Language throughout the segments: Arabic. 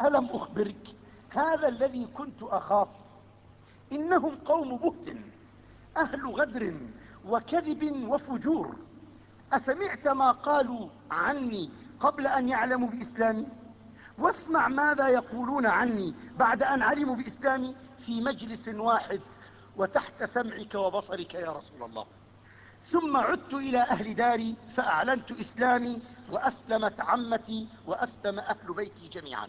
ألم أخبرك؟ هذا الذي كنت أخاف. إنهم قوم بهت أهل غدر وكذب وفجور. أسمعت ما قالوا عني قبل أن يعلموا بإسلامي؟ واسمع ماذا يقولون عني بعد أن علموا بإسلامي في مجلس واحد وتحت سمعك وبصرك يا رسول الله. ثم عدت إلى أهل داري فأعلنت إسلامي وأسلمت عمتي وأسلم أهل بيتي جميعا.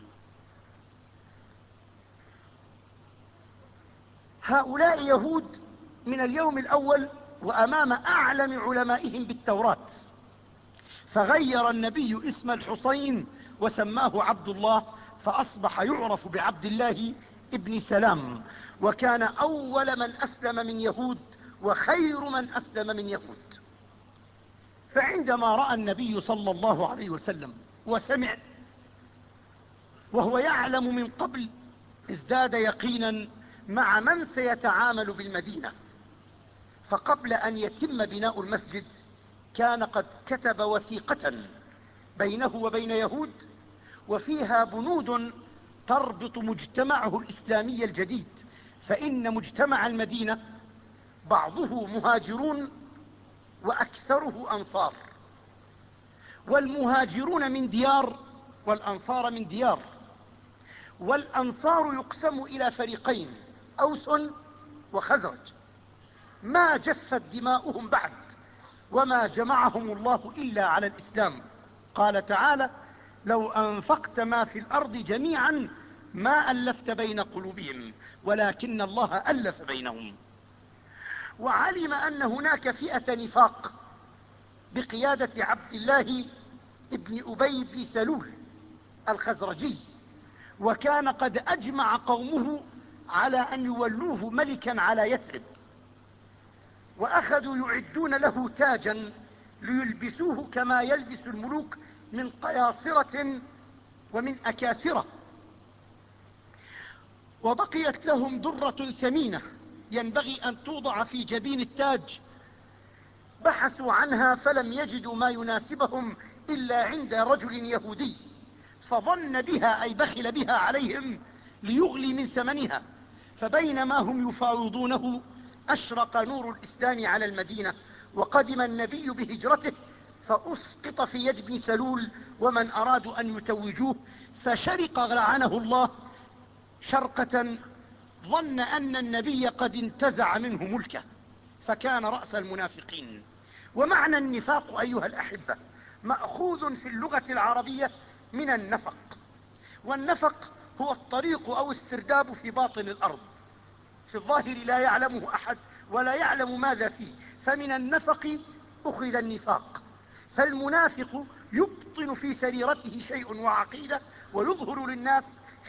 هؤلاء يهود من اليوم الأول وأمام أعلم علمائهم بالتوراة. فغير النبي اسم الحسين وسماه عبد الله فأصبح يعرف بعبد الله ابن سلام. وكان أول من أسلم من يهود وخير من أسلم من يهود. فعندما رأى النبي صلى الله عليه وسلم وسمع وهو يعلم من قبل ازداد يقينا مع من سيتعامل بالمدينة. فقبل أن يتم بناء المسجد كان قد كتب وثيقة بينه وبين يهود وفيها بنود تربط مجتمعه الإسلامي الجديد. فإن مجتمع المدينة بعضه مهاجرون وأكثره أنصار. والمهاجرون من ديار والأنصار من ديار. والأنصار يقسم إلى فريقين. أوس وخزرج. ما جفت دماؤهم بعد وما جمعهم الله إلا على الإسلام. قال تعالى لو أنفقت ما في الأرض جميعا ما ألفت بين قلوبهم ولكن الله ألف بينهم. وعلم أن هناك فئة نفاق بقيادة عبد الله ابن أبي بن سلول الخزرجي وكان قد أجمع قومه على أن يولوه ملكا على يثرب. وأخذوا يعدون له تاجا ليلبسوه كما يلبس الملوك من قياصرة ومن أكاسرة. وبقيت لهم درة ثمينة ينبغي أن توضع في جبين التاج. بحثوا عنها فلم يجدوا ما يناسبهم إلا عند رجل يهودي فظن بها أي بخل بها عليهم ليغلي من ثمنها. فبينما هم يفاوضونه أشرق نور الإسلام على المدينة وقدم النبي بهجرته فأسقط في يد ابن سلول ومن أرادوا أن يتوجوه فشرق لعنه الله شرقة ظن أن النبي قد انتزع منه ملكه فكان رأس المنافقين. ومعنى النفاق أيها الأحبة مأخوذ في اللغة العربية من النفق. والنفق هو الطريق أو السرداب في باطن الأرض. في الظاهر لا يعلمه أحد ولا يعلم ماذا فيه. فمن النفق أخذ النفاق. فالمنافق يبطن في سريرته شيء وعقيدة ويظهر للناس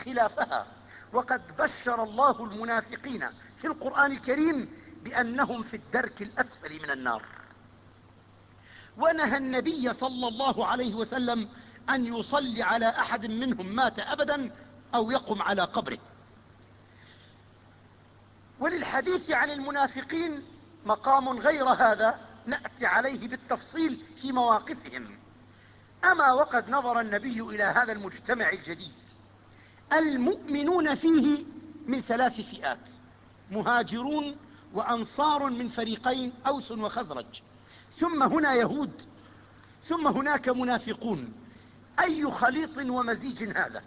خلافها. وقد بشر الله المنافقين في القرآن الكريم بأنهم في الدرك الأسفل من النار. ونهى النبي صلى الله عليه وسلم أن يصلي على أحد منهم مات أبدا أو يقم على قبره. وللحديث عن المنافقين مقام غير هذا نأتي عليه بالتفصيل في مواقفهم. أما وقد نظر النبي إلى هذا المجتمع الجديد. المؤمنون فيه من ثلاث فئات مهاجرون وأنصار من فريقين أوس وخزرج. ثم هنا يهود ثم هناك منافقون. أي خليط ومزيج هذا؟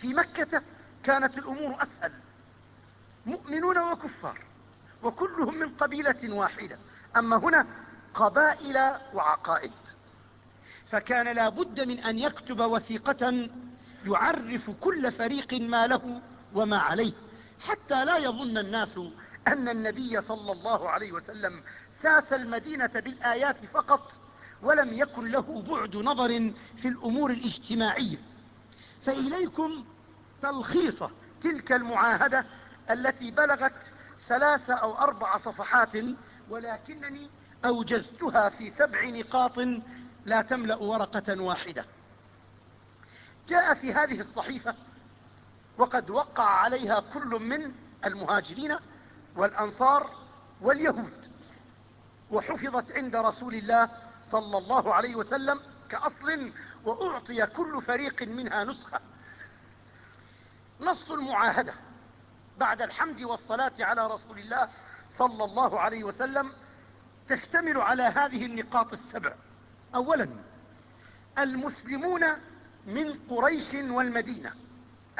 في مكة كانت الأمور أسهل. مؤمنون وكفار وكلهم من قبيلة واحدة. أما هنا قبائل وعقائد. فكان لا بد من أن يكتب وثيقة يعرف كل فريق ما له وما عليه حتى لا يظن الناس أن النبي صلى الله عليه وسلم ساس المدينة بالآيات فقط ولم يكن له بعد نظر في الأمور الاجتماعية. فإليكم تلخيص تلك المعاهدة التي بلغت ثلاث أو أربع صفحات ولكنني أوجزتها في سبع نقاط لا تملأ ورقة واحدة. جاء في هذه الصحيفة وقد وقع عليها كل من المهاجرين والأنصار واليهود وحفظت عند رسول الله صلى الله عليه وسلم كأصل وأعطي كل فريق منها نسخة. نص المعاهدة بعد الحمد والصلاة على رسول الله صلى الله عليه وسلم تشتمل على هذه النقاط السبع. اولا المسلمون من قريش والمدينة.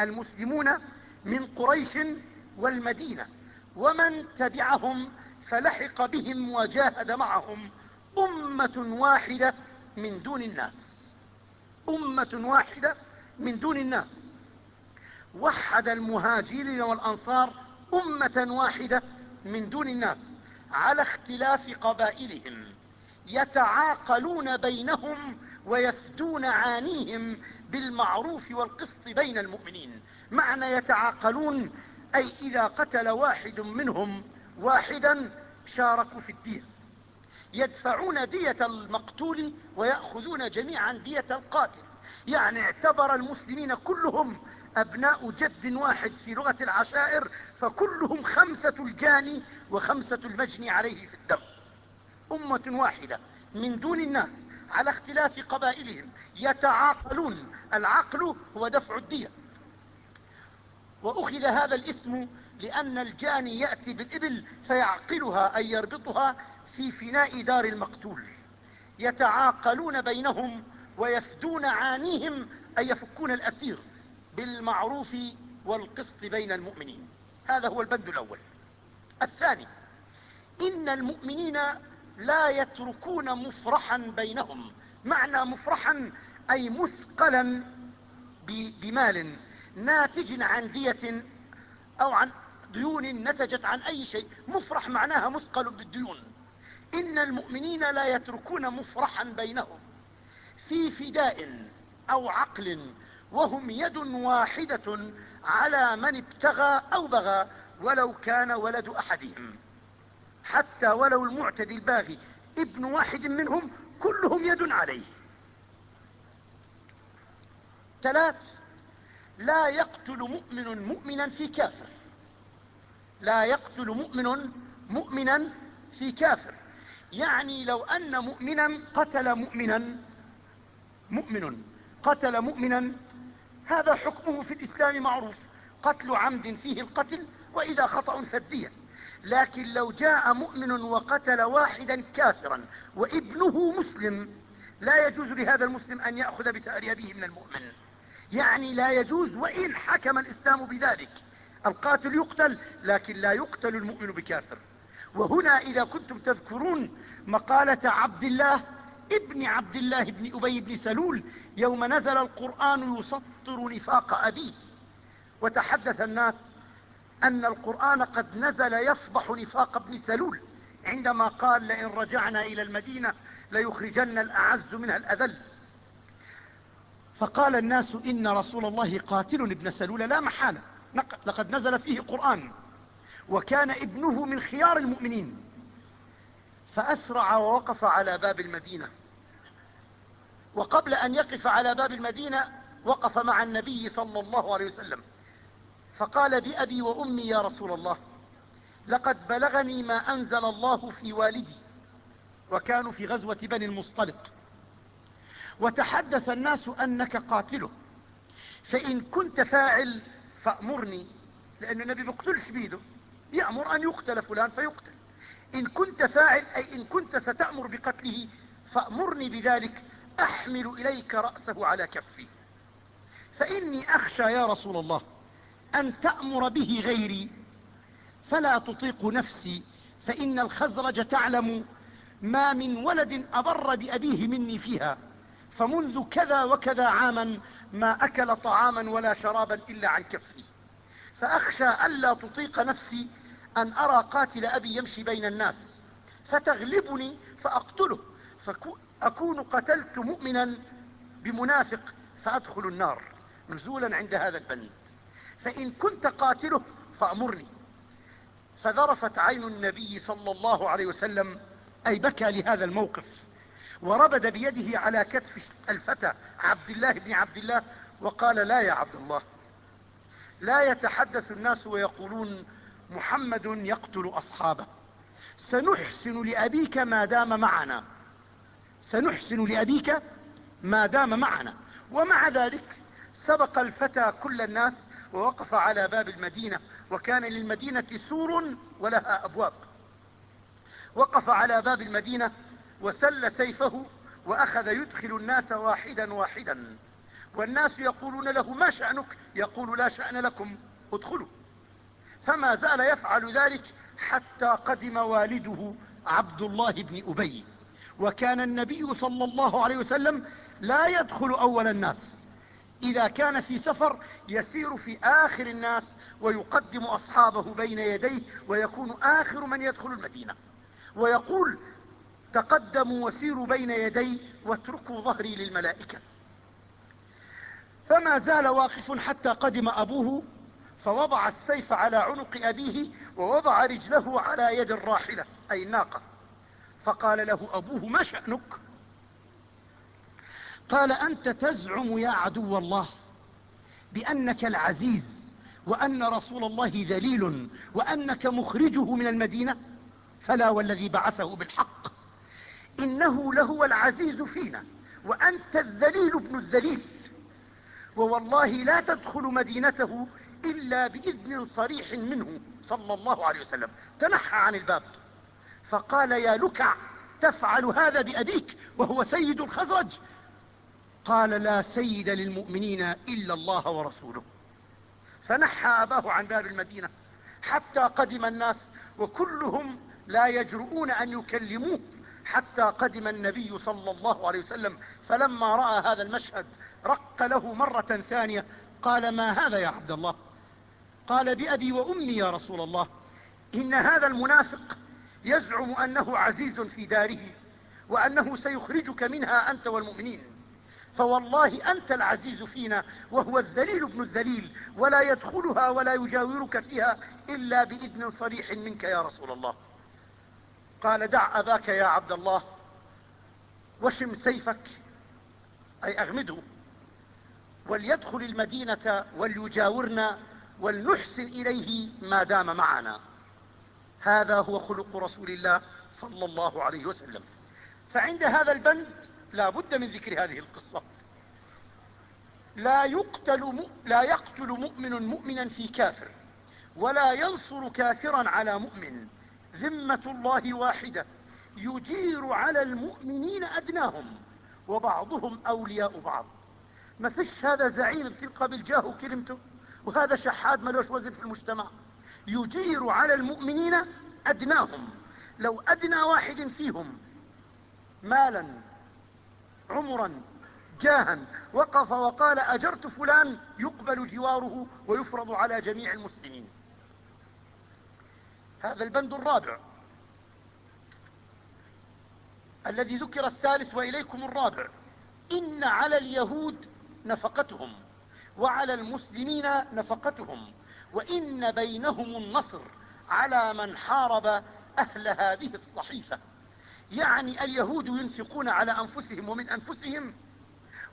المسلمون من قريش والمدينة. ومن تبعهم فلحق بهم وجاهد معهم أمة واحدة من دون الناس. أمة واحدة من دون الناس. وحد المهاجرين والأنصار أمة واحدة من دون الناس على اختلاف قبائلهم يتعاقلون بينهم ويفدون عانيهم بالمعروف والقسط بين المؤمنين. معنى يتعاقلون أي إذا قتل واحد منهم واحدا شاركوا في الدية. يدفعون دية المقتول ويأخذون جميعا دية القاتل. يعني اعتبر المسلمين كلهم أبناء جد واحد في لغة العشائر فكلهم خمسة الجاني وخمسة المجني عليه في الدم. أمة واحدة من دون الناس على اختلاف قبائلهم يتعاقلون. العقل هو دفع الدية وأخذ هذا الاسم لأن الجاني يأتي بالإبل فيعقلها أي يربطها في فناء دار المقتول. يتعاقلون بينهم ويفدون عانيهم أي يفكون الأسير. بالمعروف والقسط بين المؤمنين. هذا هو البند الأول. الثاني إن المؤمنين لا يتركون مفرحا بينهم. معنى مفرحا أي مثقلا بمال ناتج عن دية أو عن ديون نتجت عن أي شيء. مفرح معناها مثقل بالديون. إن المؤمنين لا يتركون مفرحا بينهم في فداء أو عقل وهم يد واحدة على من ابتغى أو بغى ولو كان ولد أحدهم. حتى ولو المعتدي الباغي ابن واحد منهم كلهم يد عليه. ثلاث لا يقتل مؤمن مؤمنا في كافر. لا يقتل مؤمن مؤمنا في كافر. يعني لو أن مؤمنا قتل مؤمنا مؤمن قتل مؤمنا هذا حكمه في الإسلام معروف. قتل عمد فيه القتل وإذا خطأ فالدية لكن لو جاء مؤمن وقتل واحدا كافرا وابنه مسلم لا يجوز لهذا المسلم أن يأخذ بثأر أبيه من المؤمن. يعني لا يجوز وإن حكم الإسلام بذلك. القاتل يقتل لكن لا يقتل المؤمن بكافر. وهنا إذا كنتم تذكرون مقالة عبد الله ابن عبد الله بن أبي بن سلول يوم نزل القرآن يسطر نفاق أبيه. وتحدث الناس أن القرآن قد نزل يفضح نفاق ابن سلول عندما قال لئن رجعنا إلى المدينة ليخرجن الأعز منها الأذل. فقال الناس إن رسول الله قاتل ابن سلول لا محالة. لقد نزل فيه قرآن. وكان ابنه من خيار المؤمنين. فأسرع ووقف على باب المدينة. وقبل أن يقف على باب المدينة وقف مع النبي صلى الله عليه وسلم. فقال بأبي وأمي يا رسول الله لقد بلغني ما أنزل الله في والدي وكانوا في غزوة بني المصطلق. وتحدث الناس أنك قاتله. فإن كنت فاعل فأمرني لأن النبي بيقتلش بيده. يأمر أن يقتل فلان فيقتل. إن كنت فاعل أي إن كنت ستأمر بقتله فأمرني بذلك أحمل إليك رأسه على كفي. فإني أخشى يا رسول الله أن تأمر به غيري فلا تطيق نفسي فإن الخزرج تعلم ما من ولد أبر بأبيه مني فيها فمنذ كذا وكذا عاما ما أكل طعاما ولا شرابا إلا عن كفي. فأخشى ألا تطيق نفسي أن أرى قاتل أبي يمشي بين الناس فتغلبني فأقتله فأكون قتلت مؤمنا بمنافق فأدخل النار نزولا عند هذا البند فإن كنت قاتله فأمرني. فذرفت عين النبي صلى الله عليه وسلم أي بكى لهذا الموقف وربد بيده على كتف الفتى عبد الله بن عبد الله وقال لا يا عبد الله لا يتحدث الناس ويقولون محمد يقتل أصحابه. سنحسن لأبيك ما دام معنا. سنحسن لأبيك ما دام معنا. ومع ذلك سبق الفتى كل الناس ووقف على باب المدينة وكان للمدينة سور ولها أبواب. وقف على باب المدينة وسل سيفه وأخذ يدخل الناس واحدا واحدا. والناس يقولون له ما شأنك؟ يقول لا شأن لكم ادخلوا. فما زال يفعل ذلك حتى قدم والده عبد الله بن أبي. وكان النبي صلى الله عليه وسلم لا يدخل أول الناس. إذا كان في سفر يسير في آخر الناس ويقدم أصحابه بين يديه ويكون آخر من يدخل المدينة. ويقول تقدموا وسيروا بين يدي واتركوا ظهري للملائكة. فما زال واقف حتى قدم أبوه فوضع السيف على عنق أبيه ووضع رجله على يد الراحلة أي الناقة فقال له أبوه ما شأنك؟ قال أنت تزعم يا عدو الله بأنك العزيز وأن رسول الله ذليل وأنك مخرجه من المدينة فلا والذي بعثه بالحق. إنه لهو العزيز فينا وأنت الذليل ابن الذليل. ووالله لا تدخل مدينته إلا بإذن صريح منه صلى الله عليه وسلم. تنحى عن الباب. فقال يا لكع تفعل هذا بأبيك وهو سيد الخزرج. قال لا سيد للمؤمنين إلا الله ورسوله. فنحى أباه عن باب المدينة حتى قدم الناس وكلهم لا يجرؤون أن يكلموه حتى قدم النبي صلى الله عليه وسلم. فلما رأى هذا المشهد رق له مرة ثانية قال ما هذا يا عبد الله؟ قال بأبي وأمي يا رسول الله إن هذا المنافق يزعم أنه عزيز في داره وأنه سيخرجك منها أنت والمؤمنين. فوالله أنت العزيز فينا وهو الذليل ابن الذليل ولا يدخلها ولا يجاورك فيها إلا بإذن صريح منك يا رسول الله. قال دع أباك يا عبد الله وشم سيفك أي أغمده. وليدخل المدينة وليجاورنا ولنحسن إليه ما دام معنا. هذا هو خلق رسول الله صلى الله عليه وسلم. فعند هذا البند لا بد من ذكر هذه القصة. لا يقتل, لا يقتل مؤمن مؤمنا في كافر ولا ينصر كافرا على مؤمن. ذمة الله واحدة يجير على المؤمنين أدناهم وبعضهم أولياء بعض. ما فيش هذا زعيم بتلقى بالجاه وكلمته وهذا شحاد ملوش وزن في المجتمع. يجير على المؤمنين أدناهم. لو أدنى واحد فيهم مالا عمرا جاها وقف وقال أجرت فلان يقبل جواره ويفرض على جميع المسلمين. هذا البند الرابع. الذي ذكر الثالث وإليكم الرابع. إن على اليهود نفقتهم وعلى المسلمين نفقتهم وإن بينهم النصر على من حارب أهل هذه الصحيفة. يعني اليهود ينفقون على أنفسهم ومن أنفسهم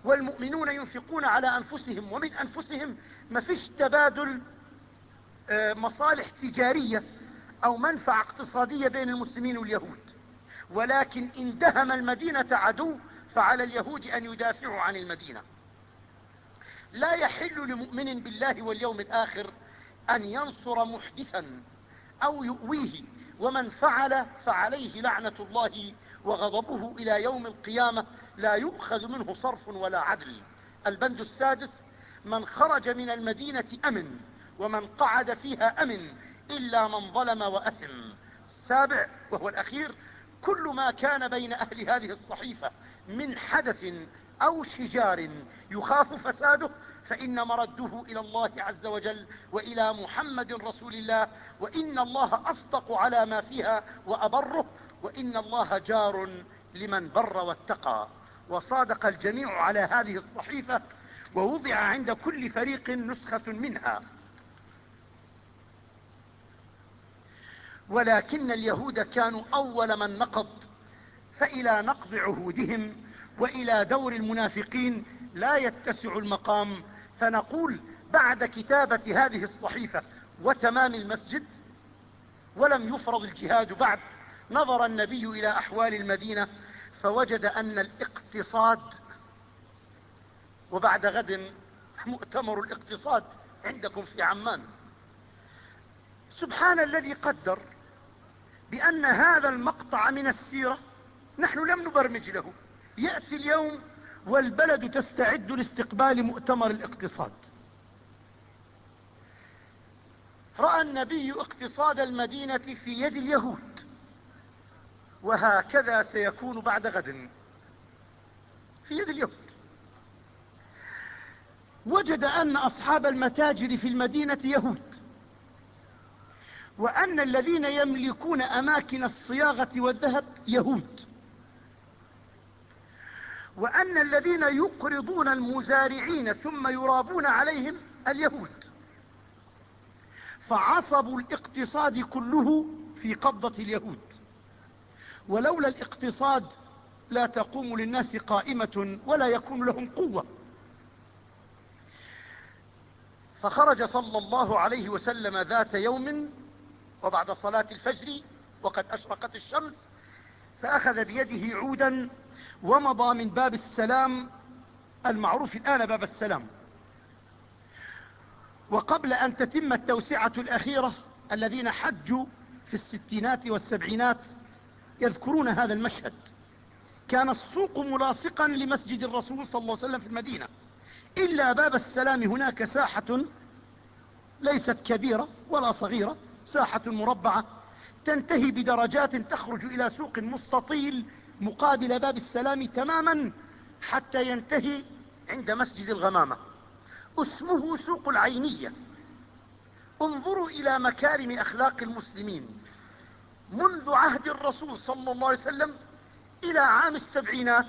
والمؤمنون ينفقون على أنفسهم ومن أنفسهم. ما فيش تبادل آه، مصالح تجارية أو منفعة اقتصادية بين المسلمين واليهود. ولكن إن دهم المدينة عدو فعلى اليهود أن يدافعوا عن المدينة. لا يحل لمؤمن بالله واليوم الآخر أن ينصر محدثا أو يؤويه ومن فعل فعليه لعنة الله وغضبه إلى يوم القيامة لا يؤخذ منه صرف ولا عدل. البند السادس من خرج من المدينة أمن ومن قعد فيها أمن إلا من ظلم وأثم. السابع وهو الأخير كل ما كان بين أهل هذه الصحيفة من حدث أو شجار يخاف فساده فإن مرده إلى الله عز وجل وإلى محمد رسول الله وإن الله أصدق على ما فيها وأبره وإن الله جار لمن بر واتقى. وصادق الجميع على هذه الصحيفة ووضع عند كل فريق نسخة منها. ولكن اليهود كانوا أول من نقض فإلى نقض عهودهم وإلى دور المنافقين لا يتسع المقام. فنقول بعد كتابة هذه الصحيفة وتمام المسجد ولم يفرض الجهاد بعد نظر النبي إلى أحوال المدينة فوجد أن الاقتصاد وبعد غد مؤتمر الاقتصاد عندكم في عمان. سبحان الذي قدر بأن هذا المقطع من السيرة نحن لم نبرمج له. يأتي اليوم والبلد تستعد لاستقبال مؤتمر الاقتصاد. رأى النبي اقتصاد المدينة في يد اليهود وهكذا سيكون بعد غد في يد اليهود. وجد أن أصحاب المتاجر في المدينة يهود وأن الذين يملكون أماكن الصياغة والذهب يهود. وأن الذين يقرضون المزارعين ثم يرابون عليهم اليهود. فعصب الاقتصاد كله في قبضة اليهود. ولولا الاقتصاد لا تقوم للناس قائمة ولا يكون لهم قوة. فخرج صلى الله عليه وسلم ذات يوم وبعد صلاة الفجر وقد أشرقت الشمس فأخذ بيده عودا ومضى من باب السلام المعروف الآن باب السلام. وقبل أن تتم التوسعة الأخيرة الذين حجوا في الستينات والسبعينات يذكرون هذا المشهد كان السوق ملاصقا لمسجد الرسول صلى الله عليه وسلم في المدينة. إلا باب السلام هناك ساحة ليست كبيرة ولا صغيرة ساحة مربعة تنتهي بدرجات تخرج إلى سوق مستطيل مقابل باب السلام تماما حتى ينتهي عند مسجد الغمامة. اسمه سوق العينية. انظروا إلى مكارم أخلاق المسلمين. منذ عهد الرسول صلى الله عليه وسلم إلى عام السبعينات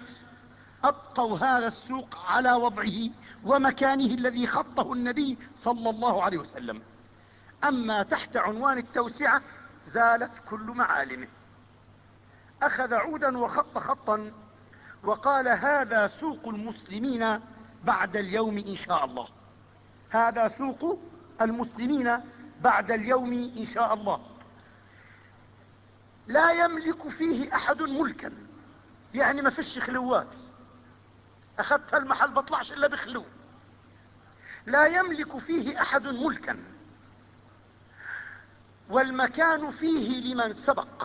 أبقوا هذا السوق على وضعه ومكانه الذي خطه النبي صلى الله عليه وسلم. أما تحت عنوان التوسعة زالت كل معالمه. أخذ عودا وخط خطا وقال هذا سوق المسلمين بعد اليوم إن شاء الله. هذا سوق المسلمين بعد اليوم إن شاء الله. لا يملك فيه أحد ملكا. يعني ما فيش خلوات. أخذت المحل بطلعش إلا بخلو. لا يملك فيه أحد ملكا. والمكان فيه لمن سبق.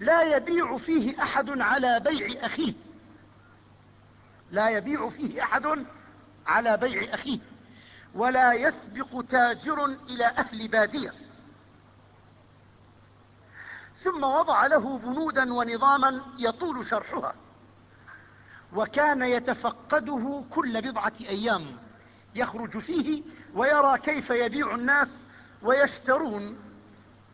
لا يبيع فيه أحد على بيع أخيه. لا يبيع فيه أحد على بيع أخيه. ولا يسبق تاجر إلى أهل بادية. ثم وضع له بنودا ونظاما يطول شرحها. وكان يتفقده كل بضعة أيام. يخرج فيه ويرى كيف يبيع الناس ويشترون.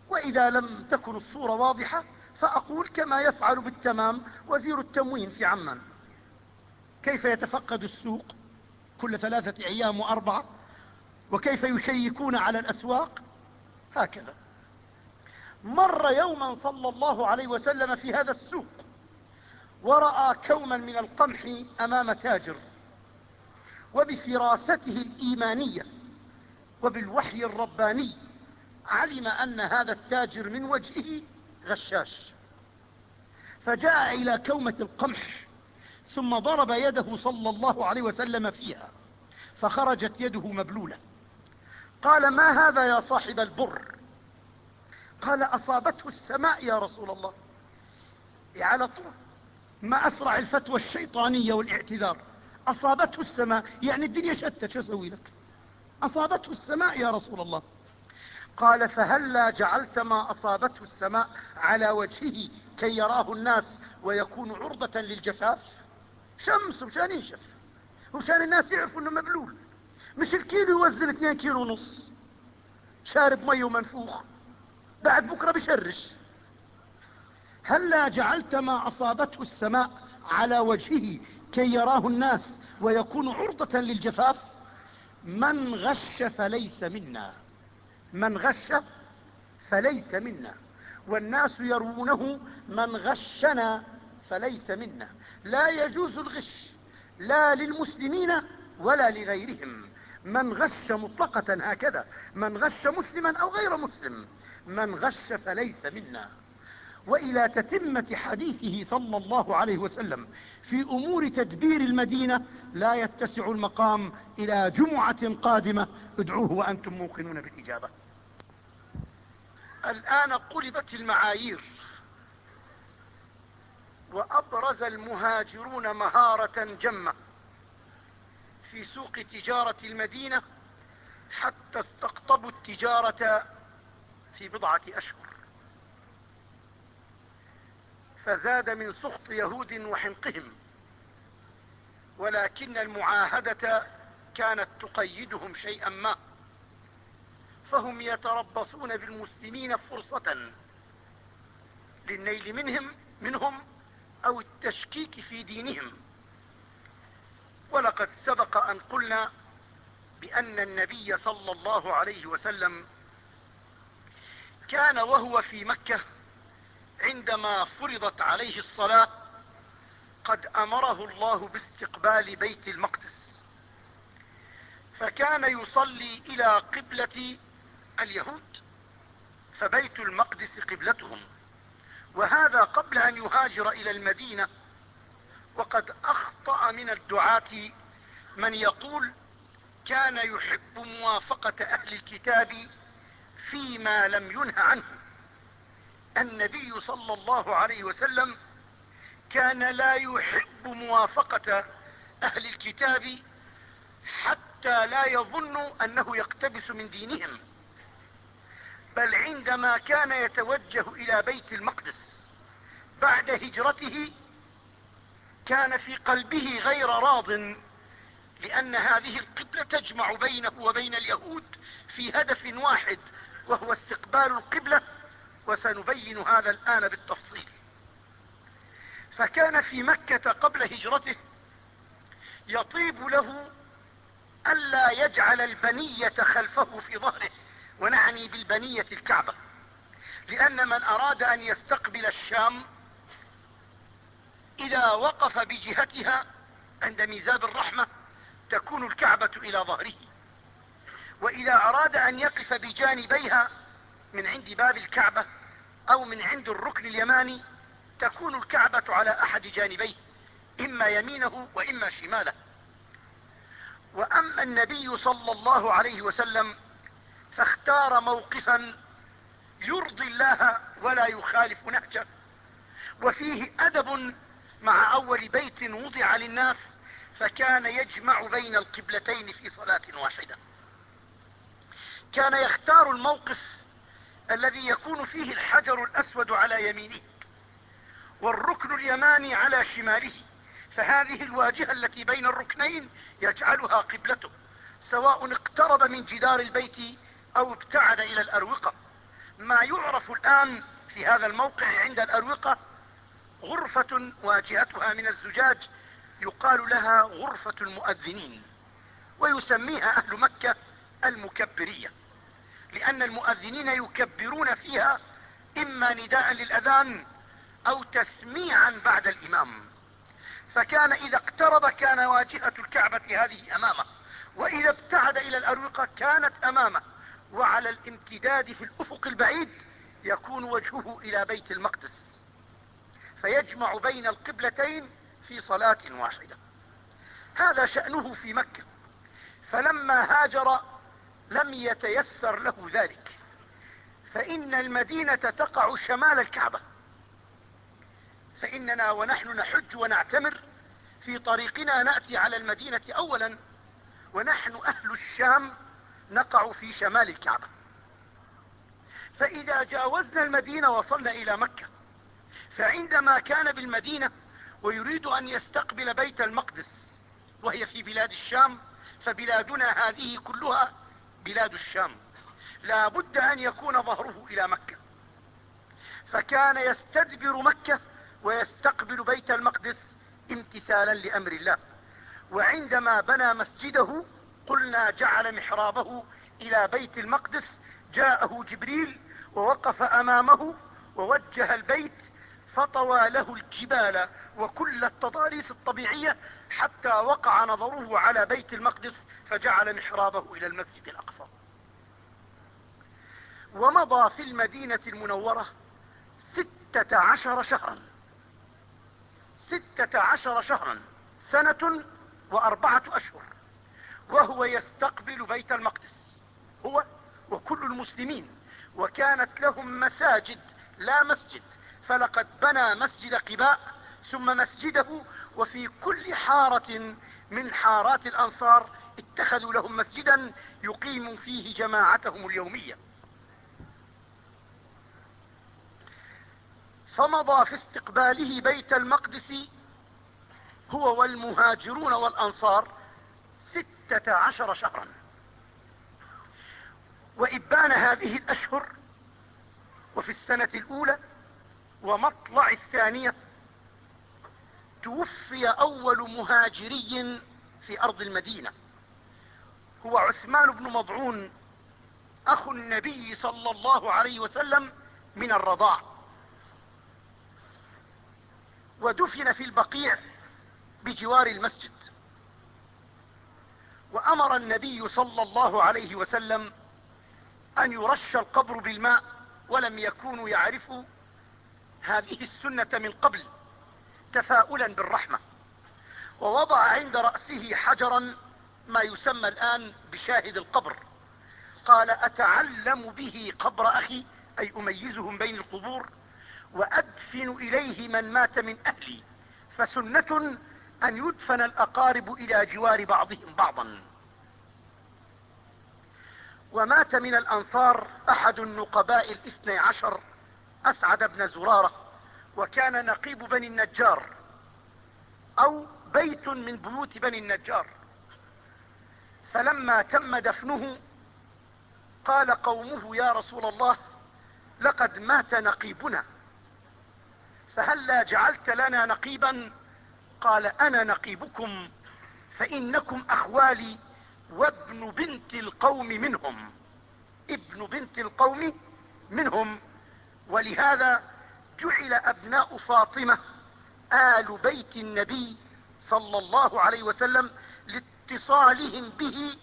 وإذا لم تكن الصورة واضحة فأقول كما يفعل بالتمام وزير التموين في عمان. كيف يتفقد السوق كل ثلاثة أيام وأربعة وكيف يشيكون على الأسواق؟ هكذا. مر يوما صلى الله عليه وسلم في هذا السوق ورأى كوما من القمح أمام تاجر وبفراسته الإيمانية وبالوحي الرباني علم أن هذا التاجر من وجهه غشاش. فجاء إلى كومة القمح ثم ضرب يده صلى الله عليه وسلم فيها فخرجت يده مبلولة. قال ما هذا يا صاحب البر؟ قال أصابته السماء يا رسول الله. على طول ما أسرع الفتوى الشيطانية والاعتذار. أصابته السماء يعني الدنيا شتت شو أسوي لك؟ أصابته السماء يا رسول الله. قال فهلا جعلت ما أصابته السماء على وجهه كي يراه الناس ويكون عرضة للجفاف. شمس مشان ينشف ومشان الناس يعرفوا إنه مبلول. مش الكيلو يوزن 2 كيلو ونص. شارب مي ومنفوخ بعد بكرة بشرش. هلا جعلت ما أصابته السماء على وجهه كي يراه الناس ويكون عرضة للجفاف. من غش فليس منا. من غش فليس منا. والناس يرونه من غشنا فليس منا. لا يجوز الغش لا للمسلمين ولا لغيرهم. من غش مطلقة هكذا من غش مسلما أو غير مسلم من غش فليس منا. وإلى تتمة حديثه صلى الله عليه وسلم في أمور تدبير المدينة لا يتسع المقام إلى جمعة قادمة. ادعوه وأنتم موقنون بالإجابة. الآن قلبت المعايير. وأبرز المهاجرون مهارة جمة في سوق تجارة المدينة حتى استقطبوا التجارة في بضعة أشهر. فزاد من سخط يهود وحنقهم ولكن المعاهدة كانت تقيدهم شيئا ما. فهم يتربصون بالمسلمين فرصة للنيل منهم منهم أو التشكيك في دينهم. ولقد سبق أن قلنا بأن النبي صلى الله عليه وسلم كان وهو في مكة عندما فرضت عليه الصلاة قد أمره الله باستقبال بيت المقدس. فكان يصلي إلى قبلة اليهود فبيت المقدس قبلتهم وهذا قبل أن يهاجر إلى المدينة وقد أخطأ من الدعاة من يقول كان يحب موافقة أهل الكتاب فيما لم ينه عنه النبي صلى الله عليه وسلم كان لا يحب موافقة أهل الكتاب حتى لا يظنوا أنه يقتبس من دينهم. بل عندما كان يتوجه إلى بيت المقدس بعد هجرته كان في قلبه غير راض لأن هذه القبلة تجمع بينه وبين اليهود في هدف واحد وهو استقبال القبلة وسنبين هذا الآن بالتفصيل. فكان في مكة قبل هجرته يطيب له ألا يجعل البنية خلفه في ظهره. ونعني بالبنية الكعبة لأن من أراد أن يستقبل الشام إذا وقف بجهتها عند ميزاب الرحمة تكون الكعبة إلى ظهره. وإذا أراد أن يقف بجانبيها من عند باب الكعبة أو من عند الركن اليماني تكون الكعبة على أحد جانبيه إما يمينه وإما شماله. وأما النبي صلى الله عليه وسلم فاختار موقفا يرضي الله ولا يخالف نهجه. وفيه أدب مع أول بيت وضع للناس فكان يجمع بين القبلتين في صلاة واحدة. كان يختار الموقف الذي يكون فيه الحجر الأسود على يمينه والركن اليماني على شماله فهذه الواجهة التي بين الركنين يجعلها قبلته سواء اقترب من جدار البيت أو ابتعد إلى الأروقة. ما يعرف الآن في هذا الموقع عند الأروقة غرفة واجهتها من الزجاج يقال لها غرفة المؤذنين ويسميها أهل مكة المكبرية لأن المؤذنين يكبرون فيها إما نداء للأذان أو تسميعا بعد الإمام. فكان إذا اقترب كان واجهة الكعبة هذه امامه وإذا ابتعد إلى الأروقة كانت أمامه. وعلى الامتداد في الأفق البعيد يكون وجهه إلى بيت المقدس فيجمع بين القبلتين في صلاة واحدة. هذا شأنه في مكة. فلما هاجر لم يتيسر له ذلك. فإن المدينة تقع شمال الكعبة. فإننا ونحن نحج ونعتمر في طريقنا نأتي على المدينة أولا ونحن أهل الشام نقع في شمال الكعبة. فإذا جاوزنا المدينة وصلنا إلى مكة فعندما كان بالمدينة ويريد أن يستقبل بيت المقدس وهي في بلاد الشام فبلادنا هذه كلها بلاد الشام. لا بد أن يكون ظهره إلى مكة. فكان يستدبر مكة ويستقبل بيت المقدس امتثالا لأمر الله. وعندما بنى مسجده قلنا جعل محرابه إلى بيت المقدس جاءه جبريل ووقف أمامه ووجه البيت فطوى له الجبال وكل التضاريس الطبيعية حتى وقع نظره على بيت المقدس فجعل محرابه إلى المسجد الأقصى. ومضى في المدينة المنورة ست ستة عشر شهرا. ستة عشر شهرا سنة وأربعة أشهر. وهو يستقبل بيت المقدس. هو وكل المسلمين. وكانت لهم مساجد لا مسجد. فلقد بنى مسجد قباء ثم مسجده وفي كل حارة من حارات الأنصار اتخذوا لهم مسجدا يقيم فيه جماعتهم اليومية. فمضى في استقباله بيت المقدس هو والمهاجرون والأنصار ستة عشر شهرا. وإبان هذه الأشهر وفي السنة الأولى ومطلع الثانية توفي أول مهاجري في أرض المدينة. هو عثمان بن مضعون اخو النبي صلى الله عليه وسلم من الرضاع. ودفن في البقيع بجوار المسجد. وأمر النبي صلى الله عليه وسلم أن يرش القبر بالماء ولم يكونوا يعرفوا هذه السنة من قبل تفاؤلا بالرحمة. ووضع عند رأسه حجرا ما يسمى الآن بشاهد القبر. قال أتعلم به قبر أخي أي أميزهم بين القبور وأدفن إليه من مات من أهلي. فسنة أن يدفن الأقارب إلى جوار بعضهم بعضا. ومات من الأنصار أحد النقباء الاثني عشر أسعد بن زرارة وكان نقيب بني النجار أو بيت من بيوت بني النجار. فلما تم دفنه قال قومه يا رسول الله لقد مات نقيبنا فهلا جعلت لنا نقيبا قال أنا نقيبكم فإنكم أخوالي وابن بنت القوم منهم. ابن بنت القوم منهم. ولهذا جعل أبناء فاطمة آل بيت النبي صلى الله عليه وسلم لاتصالهم به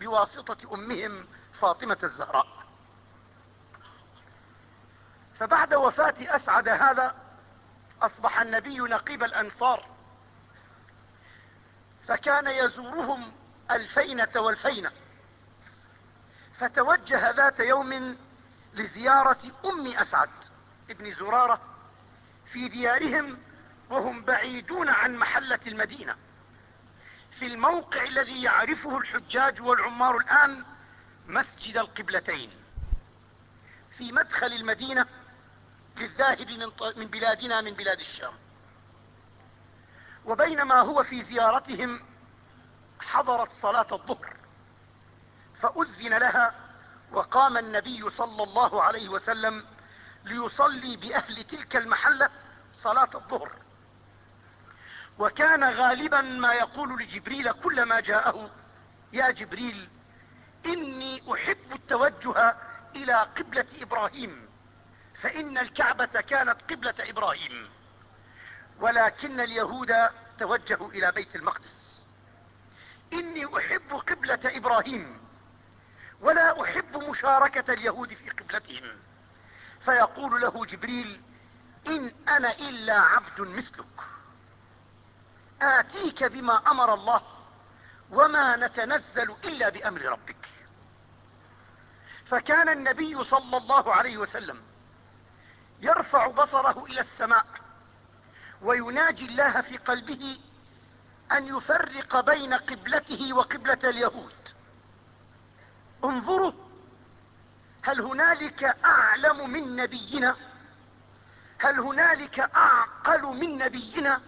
بواسطة أمهم فاطمة الزهراء. فبعد وفاة أسعد هذا أصبح النبي نقيب الأنصار. فكان يزورهم الفينة والفينة. فتوجه ذات يوم لزيارة أم أسعد ابن زرارة في ديارهم وهم بعيدون عن محلة المدينة. في الموقع الذي يعرفه الحجاج والعمار الآن مسجد القبلتين. في مدخل المدينة للذاهب من بلادنا من بلاد الشام. وبينما هو في زيارتهم حضرت صلاة الظهر فأذن لها وقام النبي صلى الله عليه وسلم ليصلي بأهل تلك المحلة صلاة الظهر. وكان غالبا ما يقول لجبريل كلما جاءه يا جبريل إني أحب التوجه إلى قبلة إبراهيم فإن الكعبة كانت قبلة إبراهيم. ولكن اليهود توجهوا إلى بيت المقدس. إني أحب قبلة إبراهيم ولا أحب مشاركة اليهود في قبلتهم. فيقول له جبريل إن أنا إلا عبد مثلك. آتيك بما أمر الله وما نتنزل إلا بأمر ربك. فكان النبي صلى الله عليه وسلم يرفع بصره إلى السماء ويناجي الله في قلبه أن يفرق بين قبلته وقبلة اليهود. انظروا هل هنالك أعلم من نبينا؟ هل هنالك أعقل من نبينا؟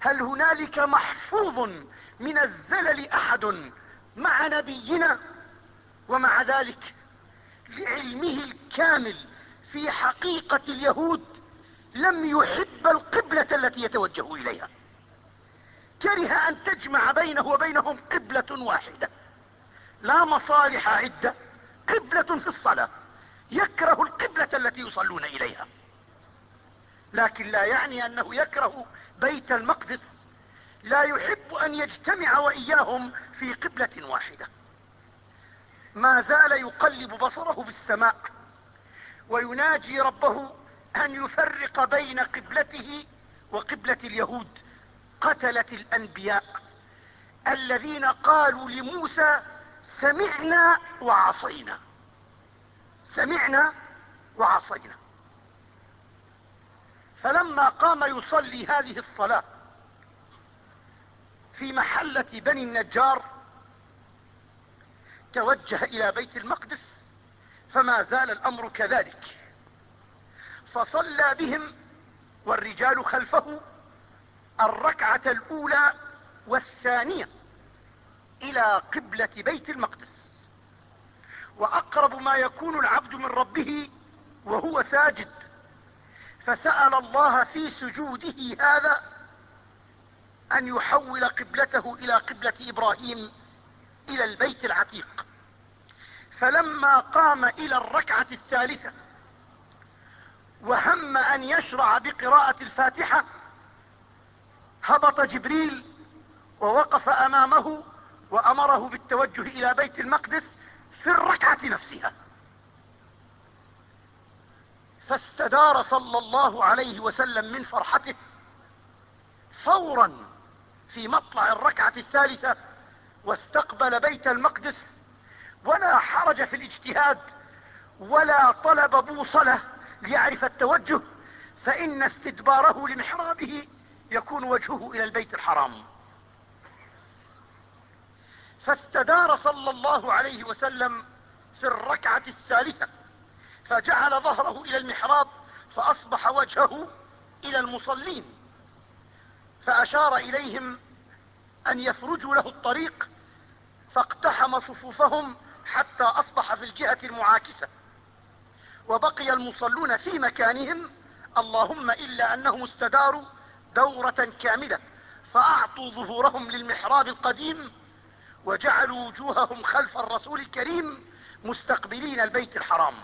هل هنالك محفوظ من الزلل أحد مع نبينا؟ ومع ذلك لعلمه الكامل في حقيقة اليهود لم يحب القبلة التي يتوجه إليها. كره أن تجمع بينه وبينهم قبلة واحدة. لا مصالح عدة قبلة في الصلاة. يكره القبلة التي يصلون إليها. لكن لا يعني أنه يكره بيت المقدس. لا يحب أن يجتمع وإياهم في قبلة واحدة. ما زال يقلب بصره بالسماء ويناجي ربه أن يفرق بين قبلته وقبلة اليهود قتلة الأنبياء الذين قالوا لموسى سمعنا وعصينا. سمعنا وعصينا. فلما قام يصلي هذه الصلاة في محلة بني النجار توجه إلى بيت المقدس فما زال الأمر كذلك. فصلى بهم والرجال خلفه الركعة الأولى والثانية إلى قبلة بيت المقدس. وأقرب ما يكون العبد من ربه وهو ساجد. فسأل الله في سجوده هذا أن يحول قبلته إلى قبلة إبراهيم إلى البيت العتيق. فلما قام إلى الركعة الثالثة وهم أن يشرع بقراءة الفاتحة. هبط جبريل ووقف أمامه وأمره بالتوجه إلى بيت المقدس في الركعة نفسها. فاستدار صلى الله عليه وسلم من فرحته فورا في مطلع الركعة الثالثة واستقبل بيت المقدس. ولا حرج في الاجتهاد ولا طلب بوصلة. ليعرف التوجه فإن استدباره لمحرابه يكون وجهه إلى البيت الحرام. فاستدار صلى الله عليه وسلم في الركعة الثالثة فجعل ظهره إلى المحراب فأصبح وجهه إلى المصلين. فأشار إليهم أن يفرجوا له الطريق فاقتحم صفوفهم حتى أصبح في الجهة المعاكسة. وبقي المصلون في مكانهم اللهم إلا أنهم استداروا دورة كاملة فأعطوا ظهورهم للمحراب القديم وجعلوا وجوههم خلف الرسول الكريم مستقبلين البيت الحرام.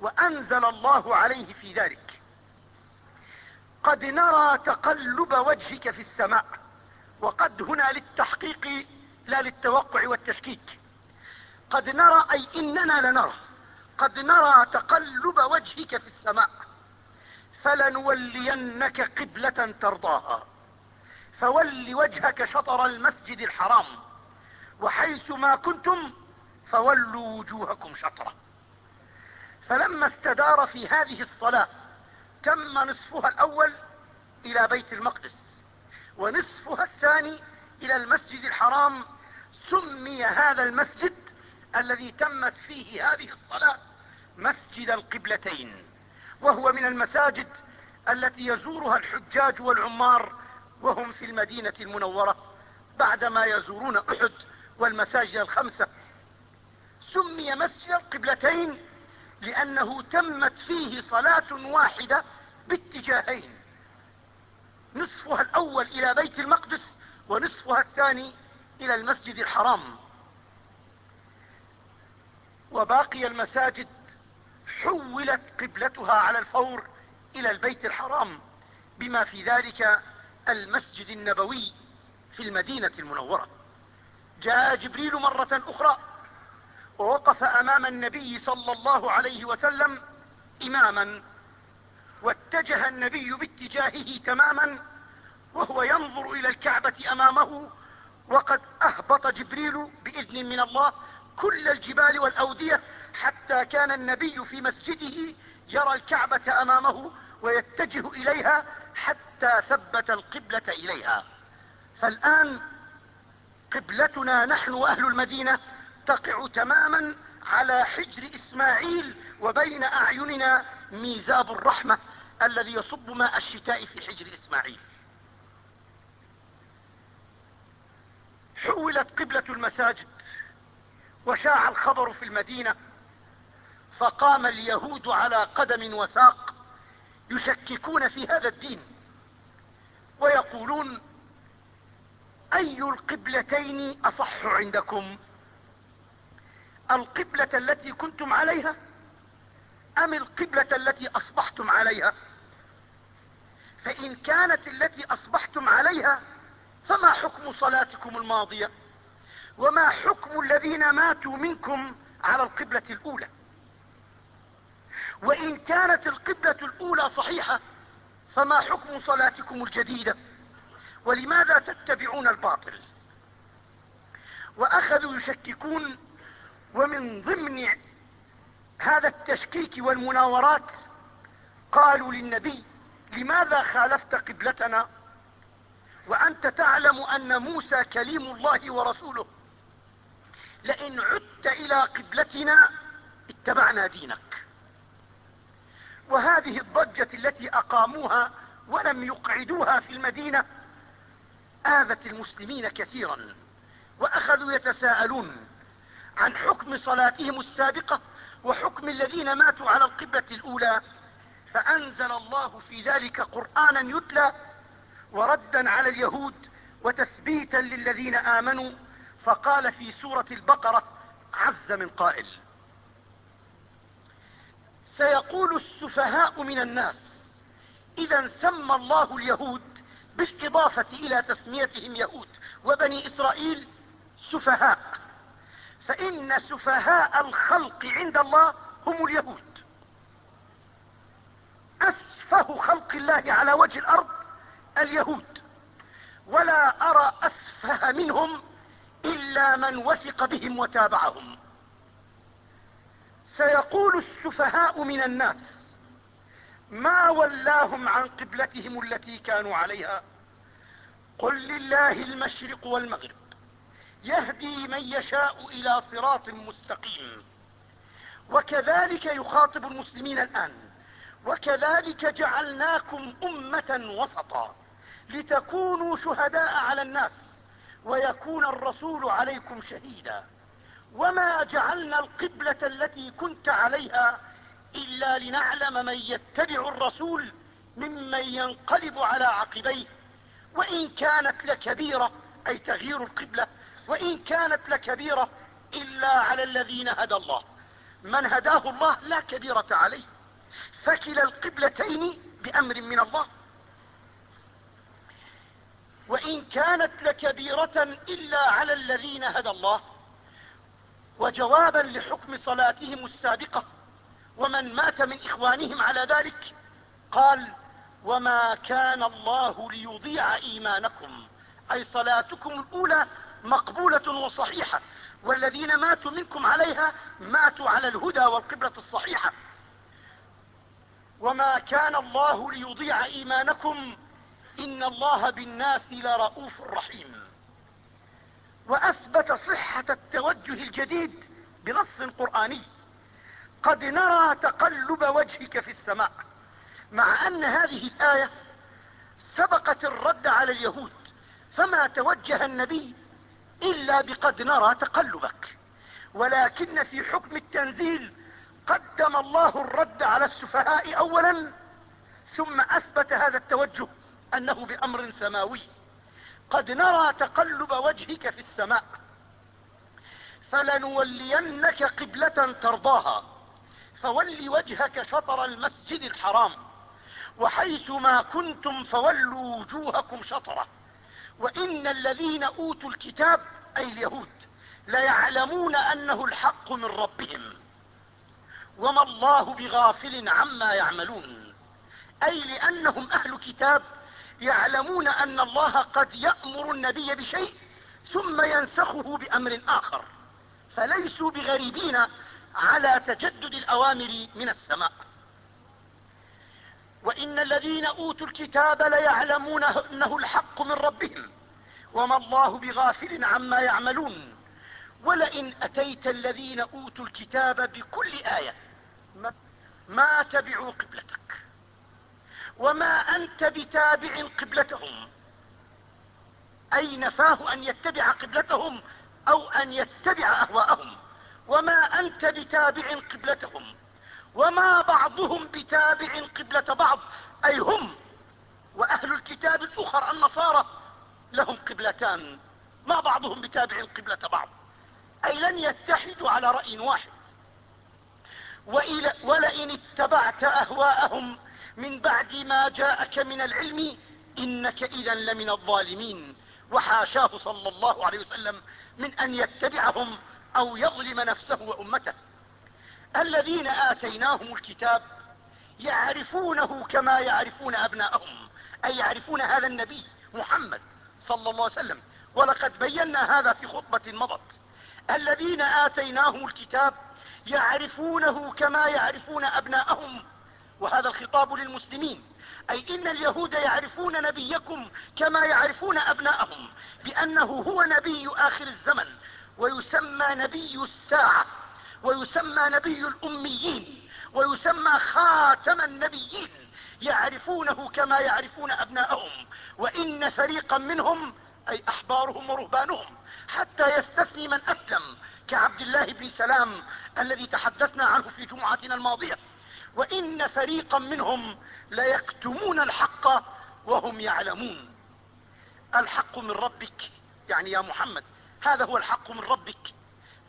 وأنزل الله عليه في ذلك. قد نرى تقلب وجهك في السماء وقد هنا للتحقيق لا للتوقع والتشكيك. قد نرى أي إننا لنرى قد نرى تقلب وجهك في السماء فلنولينك قبلة ترضاها. فول وجهك شطر المسجد الحرام وحيث ما كنتم فولوا وجوهكم شطرة. فلما استدار في هذه الصلاة تم نصفها الأول إلى بيت المقدس ونصفها الثاني إلى المسجد الحرام. سمي هذا المسجد الذي تمت فيه هذه الصلاة مسجد القبلتين وهو من المساجد التي يزورها الحجاج والعمار وهم في المدينة المنورة بعدما يزورون أحد والمساجد الخمسة. سمي مسجد القبلتين لأنه تمت فيه صلاة واحدة باتجاهين نصفها الأول إلى بيت المقدس ونصفها الثاني إلى المسجد الحرام. وباقي المساجد حولت قبلتها على الفور إلى البيت الحرام بما في ذلك المسجد النبوي في المدينة المنورة. جاء جبريل مرة أخرى ووقف أمام النبي صلى الله عليه وسلم إماما واتجه النبي باتجاهه تماما وهو ينظر إلى الكعبة أمامه وقد أهبط جبريل بإذن من الله كل الجبال والأودية حتى كان النبي في مسجده يرى الكعبة أمامه ويتجه إليها حتى ثبت القبلة إليها. فالآن قبلتنا نحن وأهل المدينة تقع تماما على حجر إسماعيل وبين أعيننا ميزاب الرحمة الذي يصب ماء الشتاء في حجر إسماعيل. حولت قبلة المساجد. وشاع الخبر في المدينة فقام اليهود على قدم وساق يشككون في هذا الدين ويقولون أي القبلتين أصح عندكم؟ القبلة التي كنتم عليها أم القبلة التي أصبحتم عليها؟ فإن كانت التي أصبحتم عليها فما حكم صلاتكم الماضية؟ وما حكم الذين ماتوا منكم على القبلة الأولى؟ وإن كانت القبلة الأولى صحيحة فما حكم صلاتكم الجديدة؟ ولماذا تتبعون الباطل؟ وأخذوا يشككون ومن ضمن هذا التشكيك والمناورات قالوا للنبي لماذا خالفت قبلتنا؟ وأنت تعلم أن موسى كليم الله ورسوله. لئن عدت إلى قبلتنا اتبعنا دينك. وهذه الضجة التي أقاموها ولم يقعدوها في المدينة آذت المسلمين كثيرا وأخذوا يتساءلون عن حكم صلاتهم السابقة وحكم الذين ماتوا على القبلة الأولى فأنزل الله في ذلك قرآنا يتلى وردا على اليهود وتثبيتا للذين آمنوا فقال في سورة البقرة عز من قائل. سيقول السفهاء من الناس إذا سمى الله اليهود بالإضافة إلى تسميتهم يهود وبني إسرائيل سفهاء فإن سفهاء الخلق عند الله هم اليهود. أسفه خلق الله على وجه الأرض اليهود ولا أرى أسفه منهم إلا من وثق بهم وتابعهم. سيقول السفهاء من الناس ما ولاهم عن قبلتهم التي كانوا عليها؟ قل لله المشرق والمغرب يهدي من يشاء إلى صراط مستقيم. وكذلك يخاطب المسلمين الآن وكذلك جعلناكم أمة وسطا لتكونوا شهداء على الناس. ويكون الرسول عليكم شهيدا. وما جعلنا القبلة التي كنت عليها إلا لنعلم من يتبع الرسول ممن ينقلب على عقبيه. وإن كانت لكبيرة أي تغيير القبلة وإن كانت لكبيرة إلا على الذين هدى الله. من هداه الله لا كبيرة عليه. فكلا القبلتين بأمر من الله. وإن كانت لكبيرة إلا على الذين هدى الله وجوابا لحكم صلاتهم السابقة ومن مات من إخوانهم على ذلك قال وما كان الله ليضيع إيمانكم أي صلاتكم الأولى مقبولة وصحيحة والذين ماتوا منكم عليها ماتوا على الهدى والقبلة الصحيحة. وما كان الله ليضيع إيمانكم إن الله بالناس لرؤوف رحيم. وأثبت صحة التوجه الجديد بنص قرآني. قد نرى تقلب وجهك في السماء. مع أن هذه الآية سبقت الرد على اليهود فما توجه النبي إلا بقد نرى تقلبك. ولكن في حكم التنزيل قدم الله الرد على السفهاء أولا ثم أثبت هذا التوجه. أنه بأمر سماوي. قد نرى تقلب وجهك في السماء. فلنولينك قبلة ترضاها. فول وجهك شطر المسجد الحرام. وحيث ما كنتم فولوا وجوهكم شطرة. وإن الذين أوتوا الكتاب أي اليهود ليعلمون أنه الحق من ربهم. وما الله بغافل عما يعملون. أي لأنهم أهل كتاب يعلمون أن الله قد يأمر النبي بشيء ثم ينسخه بأمر آخر. فليسوا بغريبين على تجدد الأوامر من السماء. وإن الذين أوتوا الكتاب ليعلمون أنه الحق من ربهم وما الله بغافل عما يعملون. ولئن أتيت الذين أوتوا الكتاب بكل آية ما تبعوا قبلتك. وما أنت بتابع قبلتهم. أي نفاه أن يتبع قبلتهم أو أن يتبع أهواءهم. وما أنت بتابع قبلتهم. وما بعضهم بتابع قبلة بعض. أي هم وأهل الكتاب الأخر النصارى لهم قبلتان. ما بعضهم بتابع قبلة بعض. أي لن يتحدوا على رأي واحد. ولئن اتبعت أهواءهم من بعد ما جاءك من العلم إنك إذا لمن الظالمين. وحاشاه صلى الله عليه وسلم من أن يتبعهم أو يظلم نفسه وأمته. الذين آتيناهم الكتاب يعرفونه كما يعرفون أبناءهم أي يعرفون هذا النبي محمد صلى الله عليه وسلم. ولقد بينا هذا في خطبة مضت. الذين آتيناهم الكتاب يعرفونه كما يعرفون أبناءهم وهذا الخطاب للمسلمين. أي إن اليهود يعرفون نبيكم كما يعرفون أبناءهم بأنه هو نبي آخر الزمن ويسمى نبي الساعة ويسمى نبي الأميين ويسمى خاتم النبيين يعرفونه كما يعرفون أبناءهم. وإن فريقا منهم أي أحبارهم ورهبانهم حتى يستثني من أسلم كعبد الله بن سلام الذي تحدثنا عنه في جمعتنا الماضية. وإن فريقا منهم ليكتمون الحق وهم يعلمون. الحق من ربك يعني يا محمد هذا هو الحق من ربك.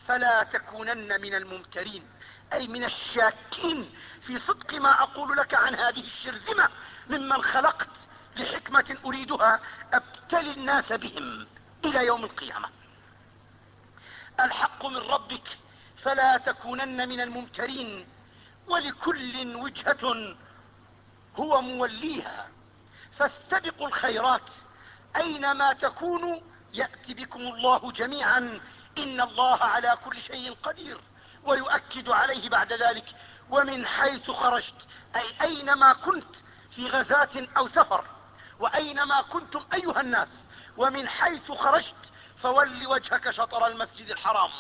فلا تكونن من الممترين أي من الشاكين في صدق ما أقول لك عن هذه الشرذمة. ممن خلقت لحكمة أريدها أبتلي الناس بهم إلى يوم القيامة. الحق من ربك فلا تكونن من الممترين. ولكل وجهة هو موليها. فاستبقوا الخيرات. أينما تكونوا يأتي بكم الله جميعا. إن الله على كل شيء قدير. ويؤكد عليه بعد ذلك. ومن حيث خرجت. أي أينما كنت في غزاة أو سفر. وأينما كنتم أيها الناس. ومن حيث خرجت. فول وجهك شطر المسجد الحرام.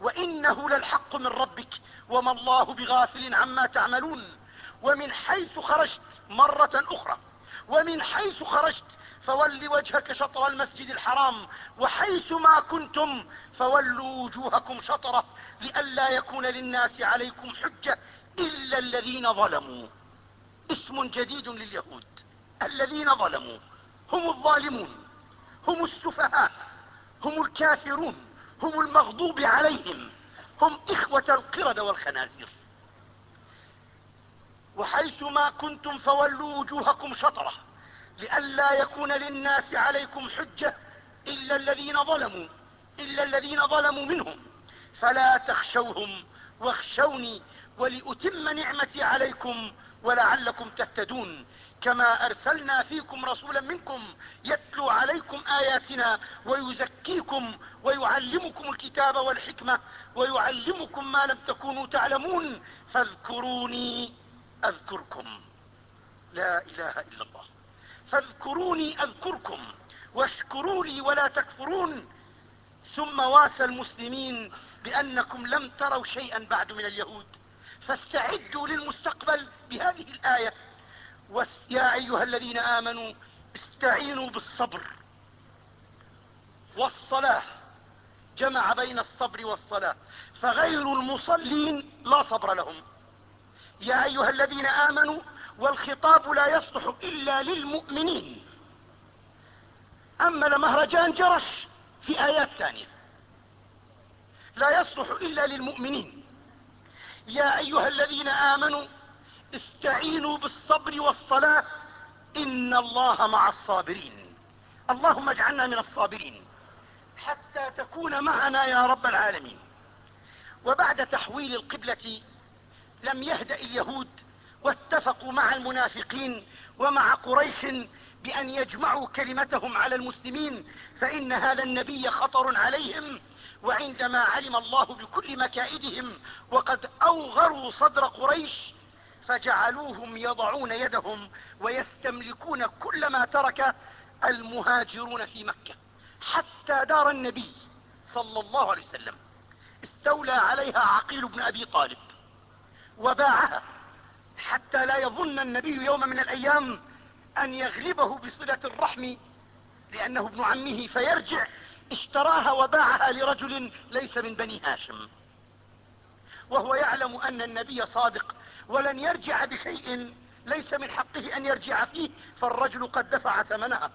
وإنه للحق من ربك. وما الله بغافل عما تعملون. ومن حيث خرجت مرة أخرى. ومن حيث خرجت فول وجهك شطر المسجد الحرام. وحيث ما كنتم فولوا وجوهكم شطره لئلا يكون للناس عليكم حجة إلا الذين ظلموا. اسم جديد لليهود. الذين ظلموا. هم الظالمون. هم السفهاء. هم الكافرون. هم المغضوب عليهم. هم إخوة القرد والخنازير. وحيث ما كنتم فولوا وجوهكم شطرة لئلا يكون للناس عليكم حجة إلا الذين ظلموا إلا الذين ظلموا منهم. فلا تخشوهم واخشوني ولأتم نعمتي عليكم ولعلكم تهتدون. كما أرسلنا فيكم رسولا منكم يتلو عليكم آياتنا ويزكيكم ويعلمكم الكتاب والحكمة ويعلمكم ما لم تكونوا تعلمون فاذكروني أذكركم. لا إله إلا الله. فاذكروني أذكركم واشكروا لي ولا تكفرون. ثم واسى المسلمين بأنكم لم تروا شيئا بعد من اليهود. فاستعدوا للمستقبل بهذه الآية. يا أيها الذين آمنوا استعينوا بالصبر. والصلاة جمع بين الصبر والصلاة. فغير المصلين لا صبر لهم. يا أيها الذين آمنوا والخطاب لا يصلح إلا للمؤمنين. أما لمهرجان جرش في آيات ثانية. لا يصلح إلا للمؤمنين. يا أيها الذين آمنوا استعينوا بالصبر والصلاة. إن الله مع الصابرين. اللهم اجعلنا من الصابرين. حتى تكون معنا يا رب العالمين. وبعد تحويل القبلة لم يهدأ اليهود واتفقوا مع المنافقين ومع قريش بأن يجمعوا كلمتهم على المسلمين فإن هذا النبي خطر عليهم. وعندما علم الله بكل مكائدهم وقد أوغروا صدر قريش فجعلوهم يضعون يدهم ويستملكون كل ما ترك المهاجرون في مكة. حتى دار النبي صلى الله عليه وسلم استولى عليها عقيل بن أبي طالب وباعها حتى لا يظن النبي يوم من الأيام أن يغلبه بصلة الرحم لأنه ابن عمه فيرجع اشتراها وباعها لرجل ليس من بني هاشم. وهو يعلم أن النبي صادق ولن يرجع بشيء ليس من حقه أن يرجع فيه فالرجل قد دفع ثمنها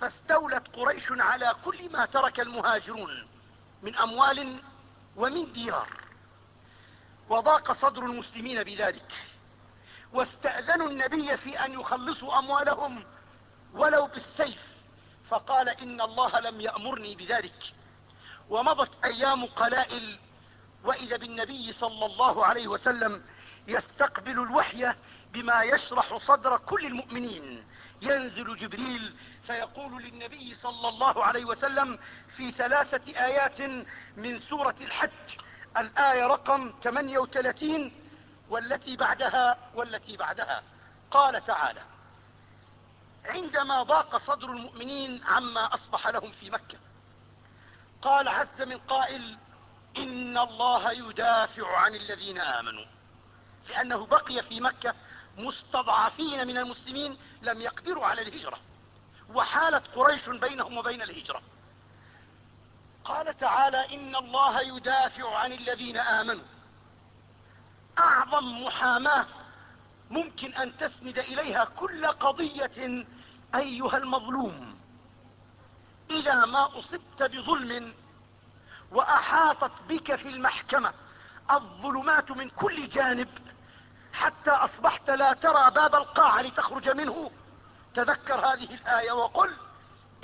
فاستولت قريش على كل ما ترك المهاجرون من أموال ومن ديار. وضاق صدر المسلمين بذلك. واستأذنوا النبي في أن يخلصوا أموالهم ولو بالسيف. فقال إن الله لم يأمرني بذلك. ومضت أيام قلائل وإذا بالنبي صلى الله عليه وسلم يستقبل الوحي بما يشرح صدر كل المؤمنين. ينزل جبريل فيقول للنبي صلى الله عليه وسلم في ثلاثة آيات من سورة الحج الآية رقم 38 والتي بعدها والتي بعدها. قال تعالى عندما ضاق صدر المؤمنين عما أصبح لهم في مكة قال عز من قائل إن الله يدافع عن الذين آمنوا. لأنه بقي في مكة مستضعفين من المسلمين لم يقدروا على الهجرة. وحالت قريش بينهم وبين الهجرة. قال تعالى إن الله يدافع عن الذين آمنوا. أعظم محاماة ممكن أن تسند إليها كل قضية أيها المظلوم. إذا ما أصبت بظلم وأحاطت بك في المحكمة الظلمات من كل جانب حتى أصبحت لا ترى باب القاعة لتخرج منه. تذكر هذه الآية وقل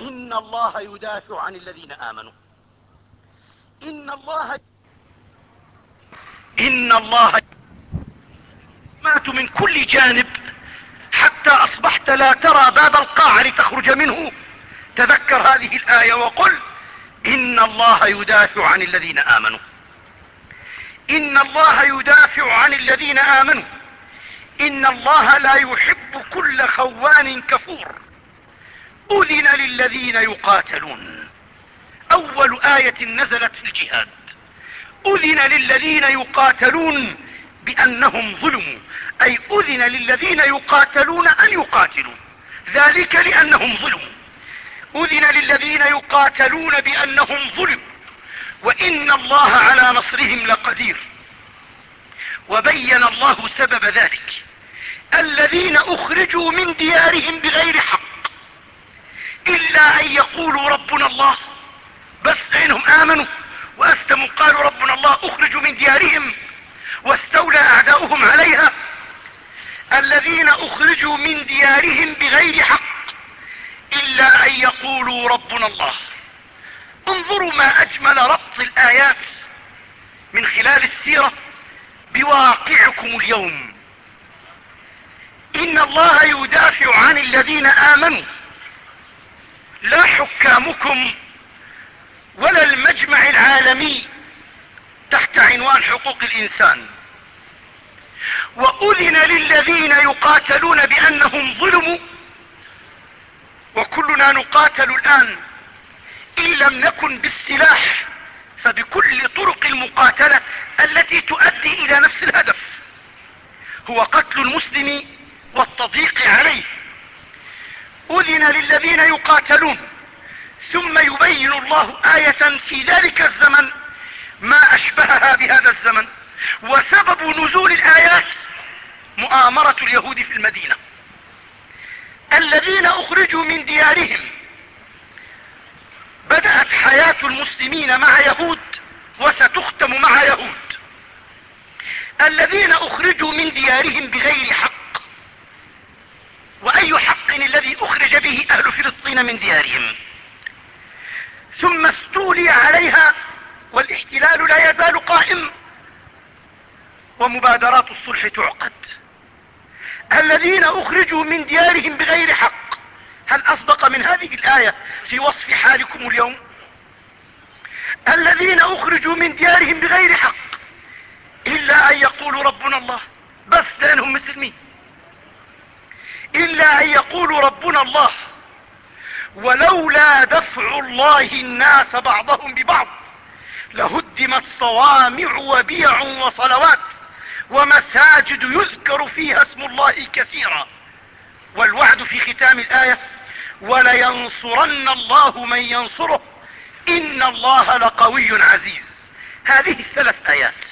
إن الله يدافع عن الذين آمنوا. إن الله إن الله مات من كل جانب حتى أصبحت لا ترى باب القاعة لتخرج منه. تذكر هذه الآية وقل إن الله يدافع عن الذين آمنوا. إن الله يدافع عن الذين آمنوا. إن الله لا يحب كل خوان كفور. أذن للذين يقاتلون. أول آية نزلت في الجهاد. أذن للذين يقاتلون بأنهم ظلموا. أي أذن للذين يقاتلون أن يقاتلوا. ذلك لأنهم ظلموا. أذن للذين يقاتلون بأنهم ظلموا. وإن الله على نصرهم لقدير. وبين الله سبب ذلك. الذين أخرجوا من ديارهم بغير حق. إلا أن يقولوا ربنا الله. بس لأنهم آمنوا. وأسلموا. قالوا ربنا الله أخرجوا من ديارهم. واستولى أعداؤهم عليها. الذين أخرجوا من ديارهم بغير حق. إلا أن يقولوا ربنا الله. انظروا ما أجمل ربط الآيات من خلال السيرة بواقعكم اليوم. إن الله يدافع عن الذين آمنوا. لا حكامكم ولا المجمع العالمي تحت عنوان حقوق الإنسان. وأذن للذين يقاتلون بأنهم ظلموا وكلنا نقاتل الآن. إن لم نكن بالسلاح فبكل طرق المقاتلة التي تؤدي إلى نفس الهدف هو قتل المسلم والتضييق عليه. أذن للذين يقاتلون ثم يبين الله آية في ذلك الزمن ما أشبهها بهذا الزمن. وسبب نزول الآيات مؤامرة اليهود في المدينة. الذين أخرجوا من ديارهم. بدأت حياة المسلمين مع يهود وستختم مع يهود. الذين أخرجوا من ديارهم بغير حق. وأي حق الذي أخرج به أهل فلسطين من ديارهم. ثم استولي عليها والاحتلال لا يزال قائم. ومبادرات الصلح تعقد. الذين أخرجوا من ديارهم بغير حق. هل أصدق من هذه الآية في وصف حالكم اليوم؟ الذين أخرجوا من ديارهم بغير حق. إلا أن يقولوا ربنا الله. بس لأنهم مسلمين. إلا أن يقولوا ربنا الله. ولولا دفع الله الناس بعضهم ببعض لهدمت صوامع وبيع وصلوات. ومساجد يذكر فيها اسم الله كثيرا. والوعد في ختام الآية ولينصرن الله من ينصره. إن الله لقوي عزيز. هذه الثلاث آيات.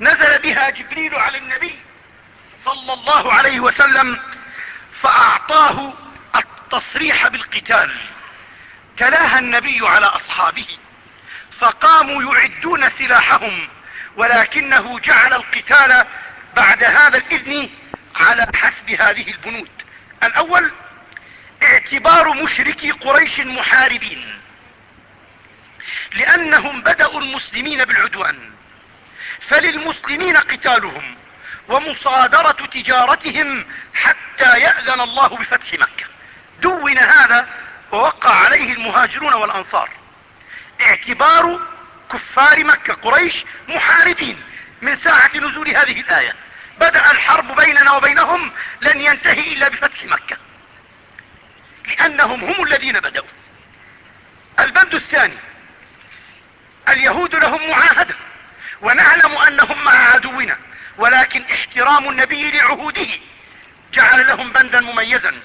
نزل بها جبريل على النبي صلى الله عليه وسلم فأعطاه التصريح بالقتال. تلاها النبي على أصحابه فقاموا يعدون سلاحهم. ولكنه جعل القتال بعد هذا الإذن على حسب هذه البنود. الأول اعتبار مشركي قريش محاربين لأنهم بدأوا المسلمين بالعدوان فللمسلمين قتالهم ومصادرة تجارتهم حتى يأذن الله بفتح مكة. دون هذا ووقع عليه المهاجرون والأنصار. اعتبار كفار مكة قريش محاربين من ساعة نزول هذه الآية. بدأ الحرب بيننا وبينهم لن ينتهي إلا بفتح مكة لأنهم هم الذين بدأوا. البند الثاني اليهود لهم معاهدة ونعلم أنهم مع عدونا ولكن احترام النبي لعهوده جعل لهم بندا مميزا.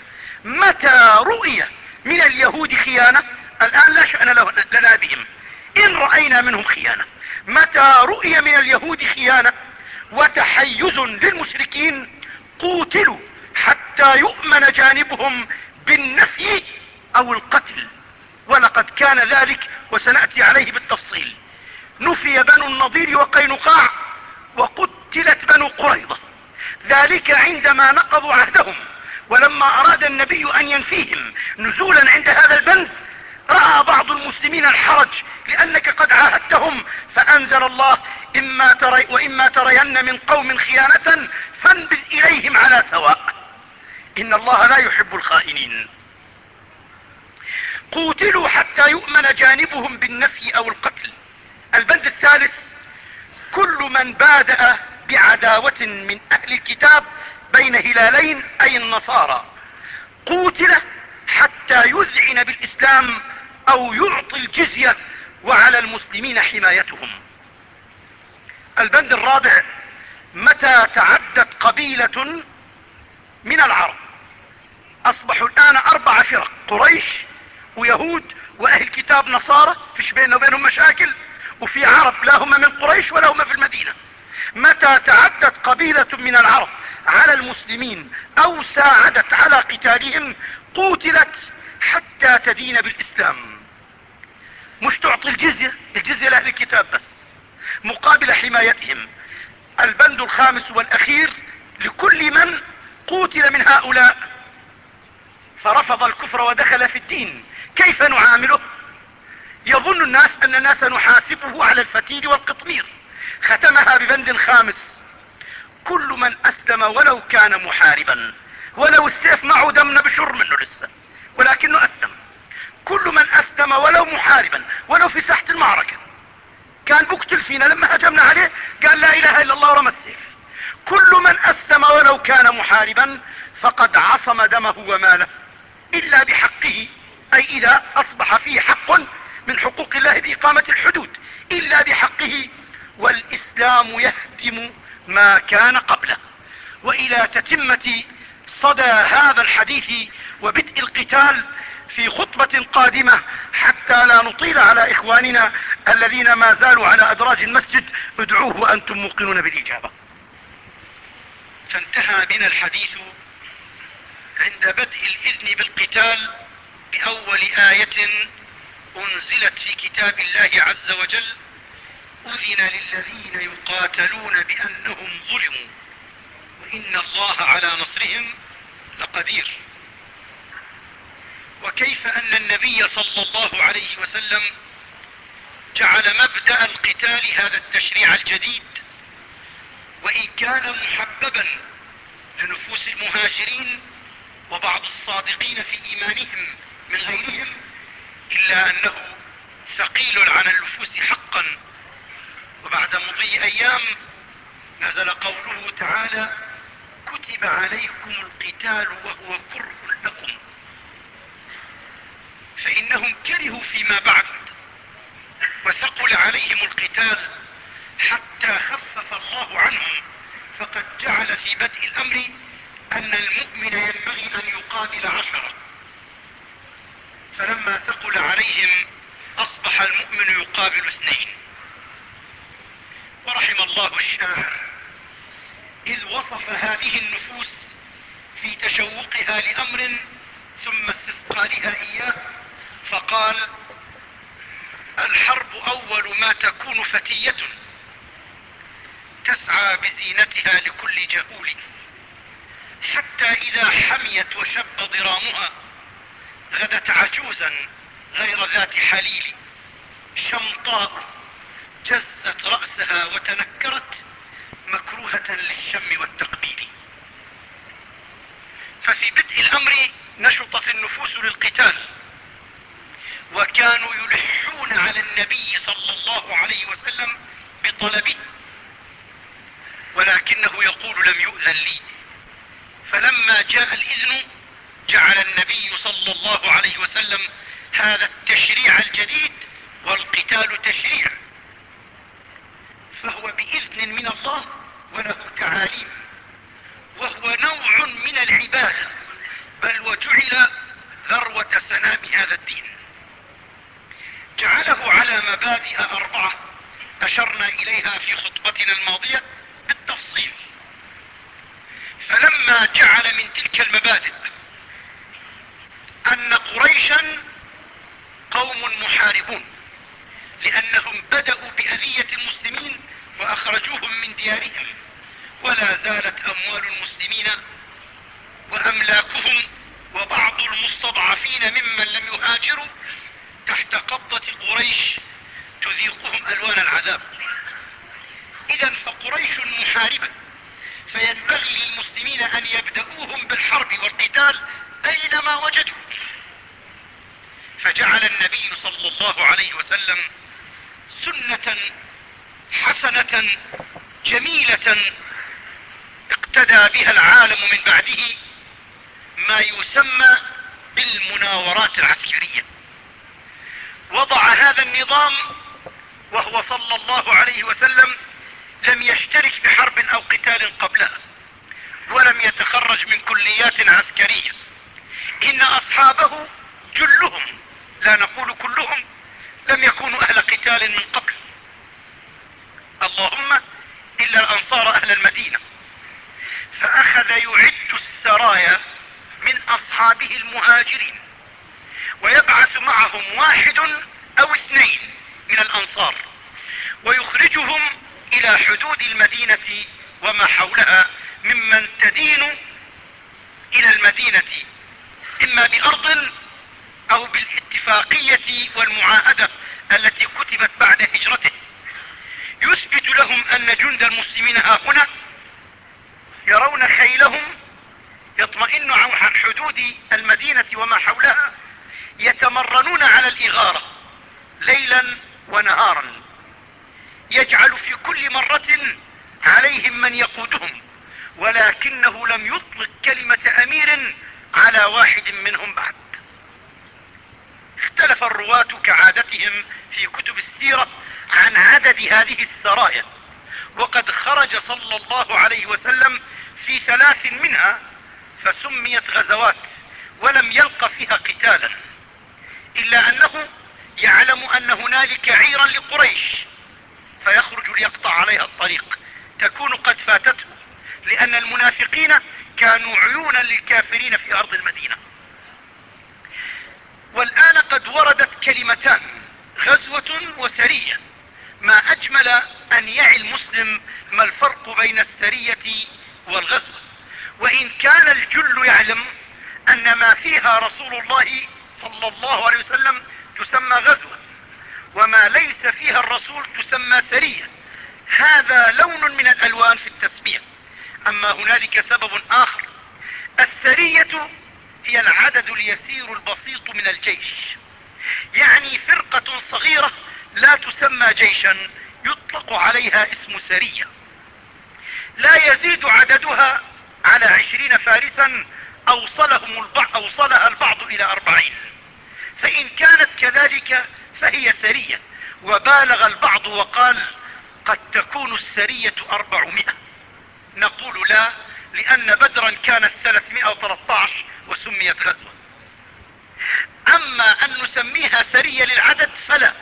متى رؤي من اليهود خيانة؟ الآن لا شأن لنا بهم. إن رأينا منهم خيانة. متى رؤي من اليهود خيانة؟ وتحيز للمشركين قوتلوا حتى يؤمن جانبهم بالنفي أو القتل. ولقد كان ذلك وسنأتي عليه بالتفصيل. نفي بنو النضير وقينقاع وقتلت بنو قريظة. ذلك عندما نقضوا عهدهم. ولما أراد النبي أن ينفيهم نزولا عند هذا البند رأى بعض المسلمين الحرج لأنك قد عاهدتهم فأنزل الله إما تري وإما ترين من قوم خيانة فانبذ إليهم على سواء إن الله لا يحب الخائنين. قوتلوا حتى يؤمن جانبهم بالنفي أو القتل. البند الثالث كل من بادأ بعداوة من أهل الكتاب بين هلالين أي النصارى. قوتل حتى يذعن بالإسلام أو يعطي الجزية وعلى المسلمين حمايتهم. البند الرابع متى تعدت قبيلة من العرب. أصبحوا الآن أربع فرق قريش ويهود وأهل كتاب نصارى فيش بيننا وبينهم مشاكل وفي عرب لا هم من قريش ولا هم في المدينة. متى تعدت قبيلة من العرب على المسلمين أو ساعدت على قتالهم قوتلت حتى تدين بالإسلام. مش تعطي الجزية الجزية لأهل الكتاب بس مقابل حمايتهم. البند الخامس والأخير لكل من قوتل من هؤلاء. فرفض الكفر ودخل في الدين. كيف نعامله؟ يظن الناس أننا سنحاسبه على الفتيل والقطمير. ختمها ببند خامس. كل من أسلم ولو كان محاربا ولو السيف معه دم بشر منه لسه ولكنه أسلم. كل من أسلم ولو محاربا ولو في ساحة المعركة. كان بقتل فينا لما هجمنا عليه قال لا إله إلا الله ورمى السيف. كل من أسلم ولو كان محاربا فقد عصم دمه وماله. إلا بحقه أي إذا أصبح فيه حق من حقوق الله بإقامة الحدود. إلا بحقه والإسلام يهدم ما كان قبله. وإلى تتمة صدى هذا الحديث وبدء القتال في خطبة قادمة حتى لا نطيل على إخواننا الذين ما زالوا على أدراج المسجد. ادعوه وأنتم موقنون بالإجابة. فانتهى بنا الحديث عند بدء الإذن بالقتال بأول آية أنزلت في كتاب الله عز وجل أذن للذين يقاتلون بأنهم ظلموا. وإن الله على نصرهم لقدير. وكيف أن النبي صلى الله عليه وسلم جعل مبدأ القتال هذا التشريع الجديد؟ وإن كان محببا لنفوس المهاجرين وبعض الصادقين في إيمانهم من غيرهم إلا أنه ثقيل على النفوس حقا وبعد مضي أيام نزل قوله تعالى كتب عليكم القتال وهو كره لكم. فإنهم كرهوا فيما بعد وثقل عليهم القتال حتى خفف الله عنهم فقد جعل في بدء الأمر أن المؤمن ينبغي أن يقاتل عشرة. فلما ثقل عليهم أصبح المؤمن يقابل اثنين. ورحم الله الشاعر. إذ وصف هذه النفوس في تشوقها لأمر ثم استثقالها إياه فقال الحرب أول ما تكون فتية. تسعى بزينتها لكل جهول. حتى إذا حميت وشب ضرامها غدت عجوزا غير ذات حليل. شمطاء جزت رأسها وتنكرت مكروهة للشم والتقبيل. ففي بدء الأمر نشطت النفوس للقتال وكانوا يلحون على النبي صلى الله عليه وسلم بطلبه ولكنه يقول لم يؤذن لي. فلما جاء الإذن جعل النبي صلى الله عليه وسلم هذا التشريع الجديد والقتال تشريع فهو بإذن من الله وله تعاليم. وهو نوع من العبادة بل وجعل ذروة سنام هذا الدين. جعله على مبادئ أربعة أشرنا إليها في خطبتنا الماضية بالتفصيل. فلما جعل من تلك المبادئ أن قريشا قوم محاربون. لأنهم بدأوا بأذية المسلمين وأخرجوهم من ديارهم. ولا زالت أموال المسلمين وأملاكهم وبعض المستضعفين ممن لم يهاجروا تحت قبضة قريش تذيقهم ألوان العذاب. إذا فقريش محاربة فينبغي للمسلمين أن يبدأوهم بالحرب والقتال أينما وجدوا. فجعل النبي صلى الله عليه وسلم سنة حسنة جميلة اقتدى بها العالم من بعده ما يسمى بالمناورات العسكرية. وضع هذا النظام وهو صلى الله عليه وسلم لم يشترك بحرب أو قتال قبلها ولم يتخرج من كليات عسكرية. إن أصحابه جلهم لا نقول كلهم لم يكونوا أهل قتال من قبل. اللهم إلا الأنصار أهل المدينة. فأخذ يعد السرايا من أصحابه المهاجرين ويبعث معهم واحد أو اثنين من الأنصار ويخرجهم إلى حدود المدينة وما حولها ممن تدين إلى المدينة إما بأرض أو بالاتفاقية والمعاهدة التي كتبت بعد هجرته. يثبت لهم أن جند المسلمين ها هنا يرون خيلهم يطمئن عن حدود المدينة وما حولها يتمرنون على الإغارة ليلا ونهارا. يجعل في كل مرة عليهم من يقودهم ولكنه لم يطلق كلمة أمير على واحد منهم بعد. اختلف الرواة كعادتهم في كتب السيرة عن عدد هذه السرايا وقد خرج صلى الله عليه وسلم في ثلاث منها فسميت غزوات ولم يلق فيها قتالا إلا أنه يعلم أن هنالك عيرا لقريش فيخرج ليقطع عليها الطريق. تكون قد فاتته لأن المنافقين كانوا عيونا للكافرين في أرض المدينة. والآن قد وردت كلمتان غزوة وسرية. ما أجمل أن يعي المسلم ما الفرق بين السرية والغزوة. وإن كان الجل يعلم أن ما فيها رسول الله صلى الله عليه وسلم تسمى غزوة وما ليس فيها الرسول تسمى سرية. هذا لون من الألوان في التسمية أما هنالك سبب آخر. السرية هي العدد اليسير البسيط من الجيش. يعني فرقة صغيرة لا تسمى جيشا يطلق عليها اسم سرية لا يزيد عددها على عشرين فارسا أوصلهم البعض أوصلها البعض إلى أربعين. فإن كانت كذلك فهي سرية. وبالغ البعض وقال قد تكون السرية أربعمائة. نقول لا لأن بدرا كانت ثلاثمائة وثلاثة وسميت غزوة. أما أن نسميها سرية للعدد فلا.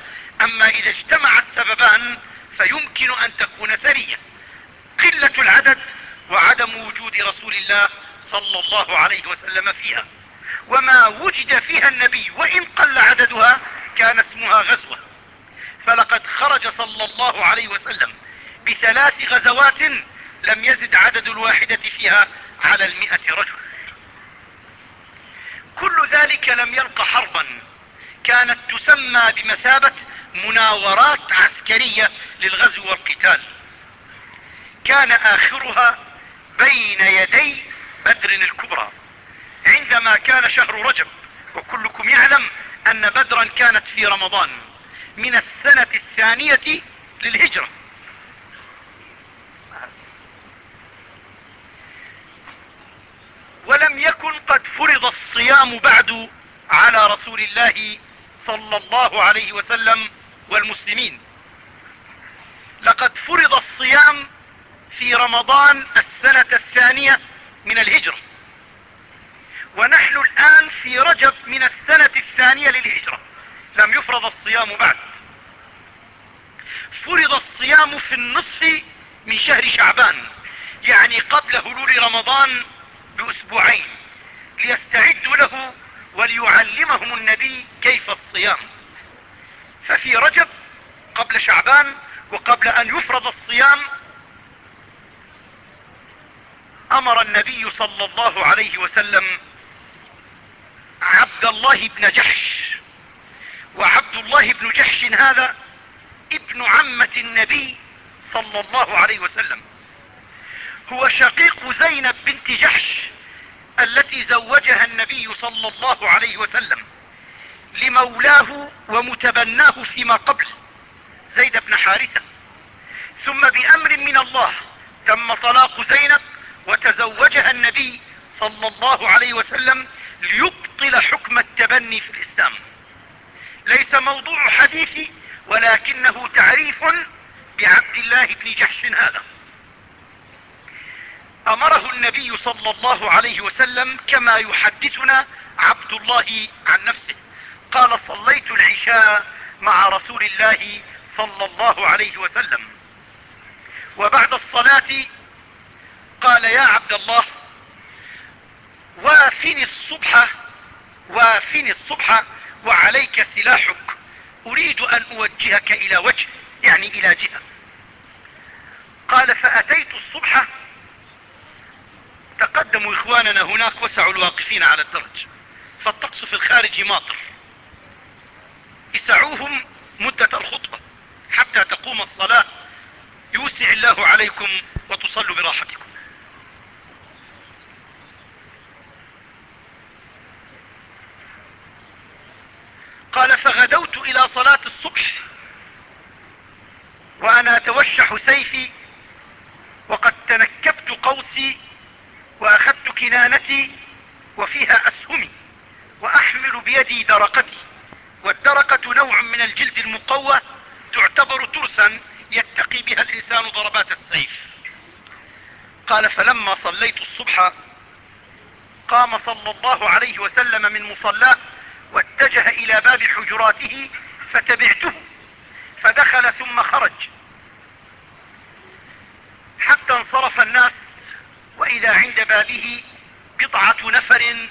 أما إذا اجتمع السببان فيمكن أن تكون سرية. قلة العدد وعدم وجود رسول الله صلى الله عليه وسلم فيها. وما وجد فيها النبي وإن قل عددها كان اسمها غزوة. فلقد خرج صلى الله عليه وسلم بثلاث غزوات لم يزد عدد الواحدة فيها على المئة رجل. كل ذلك لم يلق حربا. كانت تسمى بمثابة مناورات عسكرية للغزو والقتال. كان آخرها بين يدي بدر الكبرى. عندما كان شهر رجب وكلكم يعلم أن بدرا كانت في رمضان من السنة الثانية للهجرة. ولم يكن قد فرض الصيام بعد على رسول الله صلى الله عليه وسلم والمسلمين. لقد فرض الصيام في رمضان السنة الثانية من الهجرة. ونحن الآن في رجب من السنة الثانية للهجرة. لم يفرض الصيام بعد. فرض الصيام في النصف من شهر شعبان. يعني قبل هلول رمضان باسبوعين ليستعدوا له وليعلمهم النبي كيف الصيام. ففي رجب قبل شعبان وقبل أن يفرض الصيام أمر النبي صلى الله عليه وسلم عبد الله بن جحش. وعبد الله بن جحش هذا ابن عمة النبي صلى الله عليه وسلم. هو شقيق زينب بنت جحش التي زوجها النبي صلى الله عليه وسلم لمولاه ومتبناه فيما قبل زيد بن حارثة. ثم بأمر من الله تم طلاق زينب وتزوجها النبي صلى الله عليه وسلم ليبطل حكم التبني في الإسلام. ليس موضوع حديثي ولكنه تعريف بعبد الله بن جحش هذا. أمره النبي صلى الله عليه وسلم كما يحدثنا عبد الله عن نفسه. قال صليت العشاء مع رسول الله صلى الله عليه وسلم. وبعد الصلاة قال يا عبد الله وافني الصبح وافني الصبح وعليك سلاحك. أريد أن أوجهك إلى وجه يعني إلى جهة. قال فأتيت الصبح تقدموا إخواننا هناك وسعوا الواقفين على الدرج. فالطقس في الخارج ماطر. اسعوهم مدة الخطبة حتى تقوم الصلاة. يوسع الله عليكم وتصلوا براحتكم. قال فغدوت إلى صلاة الصبح وأنا أتوشح سيفي وقد تنكبت قوسي وأخذت كنانتي وفيها أسهمي وأحمل بيدي درقتي والدرقة نوع من الجلد المقوى تعتبر ترسا يتقي بها الإنسان ضربات السيف. قال فلما صليت الصبح قام صلى الله عليه وسلم من مصلاه واتجه إلى باب حجراته فتبعته فدخل ثم خرج. حتى انصرف الناس وإذا عند بابه بضعة نفر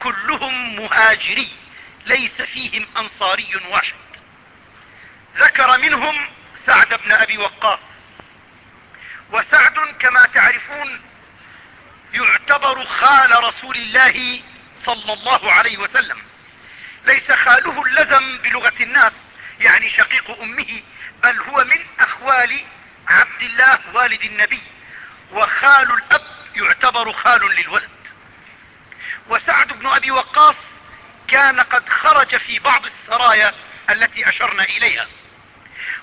كلهم مهاجري ليس فيهم أنصاري واحد. ذكر منهم سعد بن أبي وقاص. وسعد كما تعرفون يعتبر خال رسول الله صلى الله عليه وسلم. ليس خاله اللزم بلغة الناس يعني شقيق أمه بل هو من أخوال عبد الله والد النبي وخال الأب يعتبر خال للولد. وسعد بن أبي وقاص كان قد خرج في بعض السرايا التي أشرنا إليها.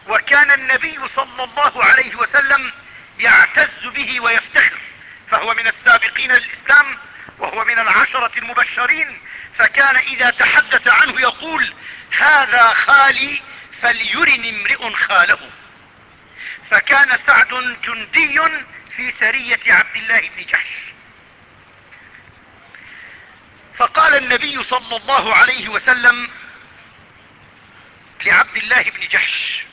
وكان النبي صلى الله عليه وسلم يعتز به ويفتخر فهو من السابقين للإسلام وهو من العشرة المبشرين فكان إذا تحدث عنه يقول هذا خالي فليرني امرئ خاله. فكان سعد جندي في سرية عبد الله بن جحش. فقال النبي صلى الله عليه وسلم لعبد الله بن جحش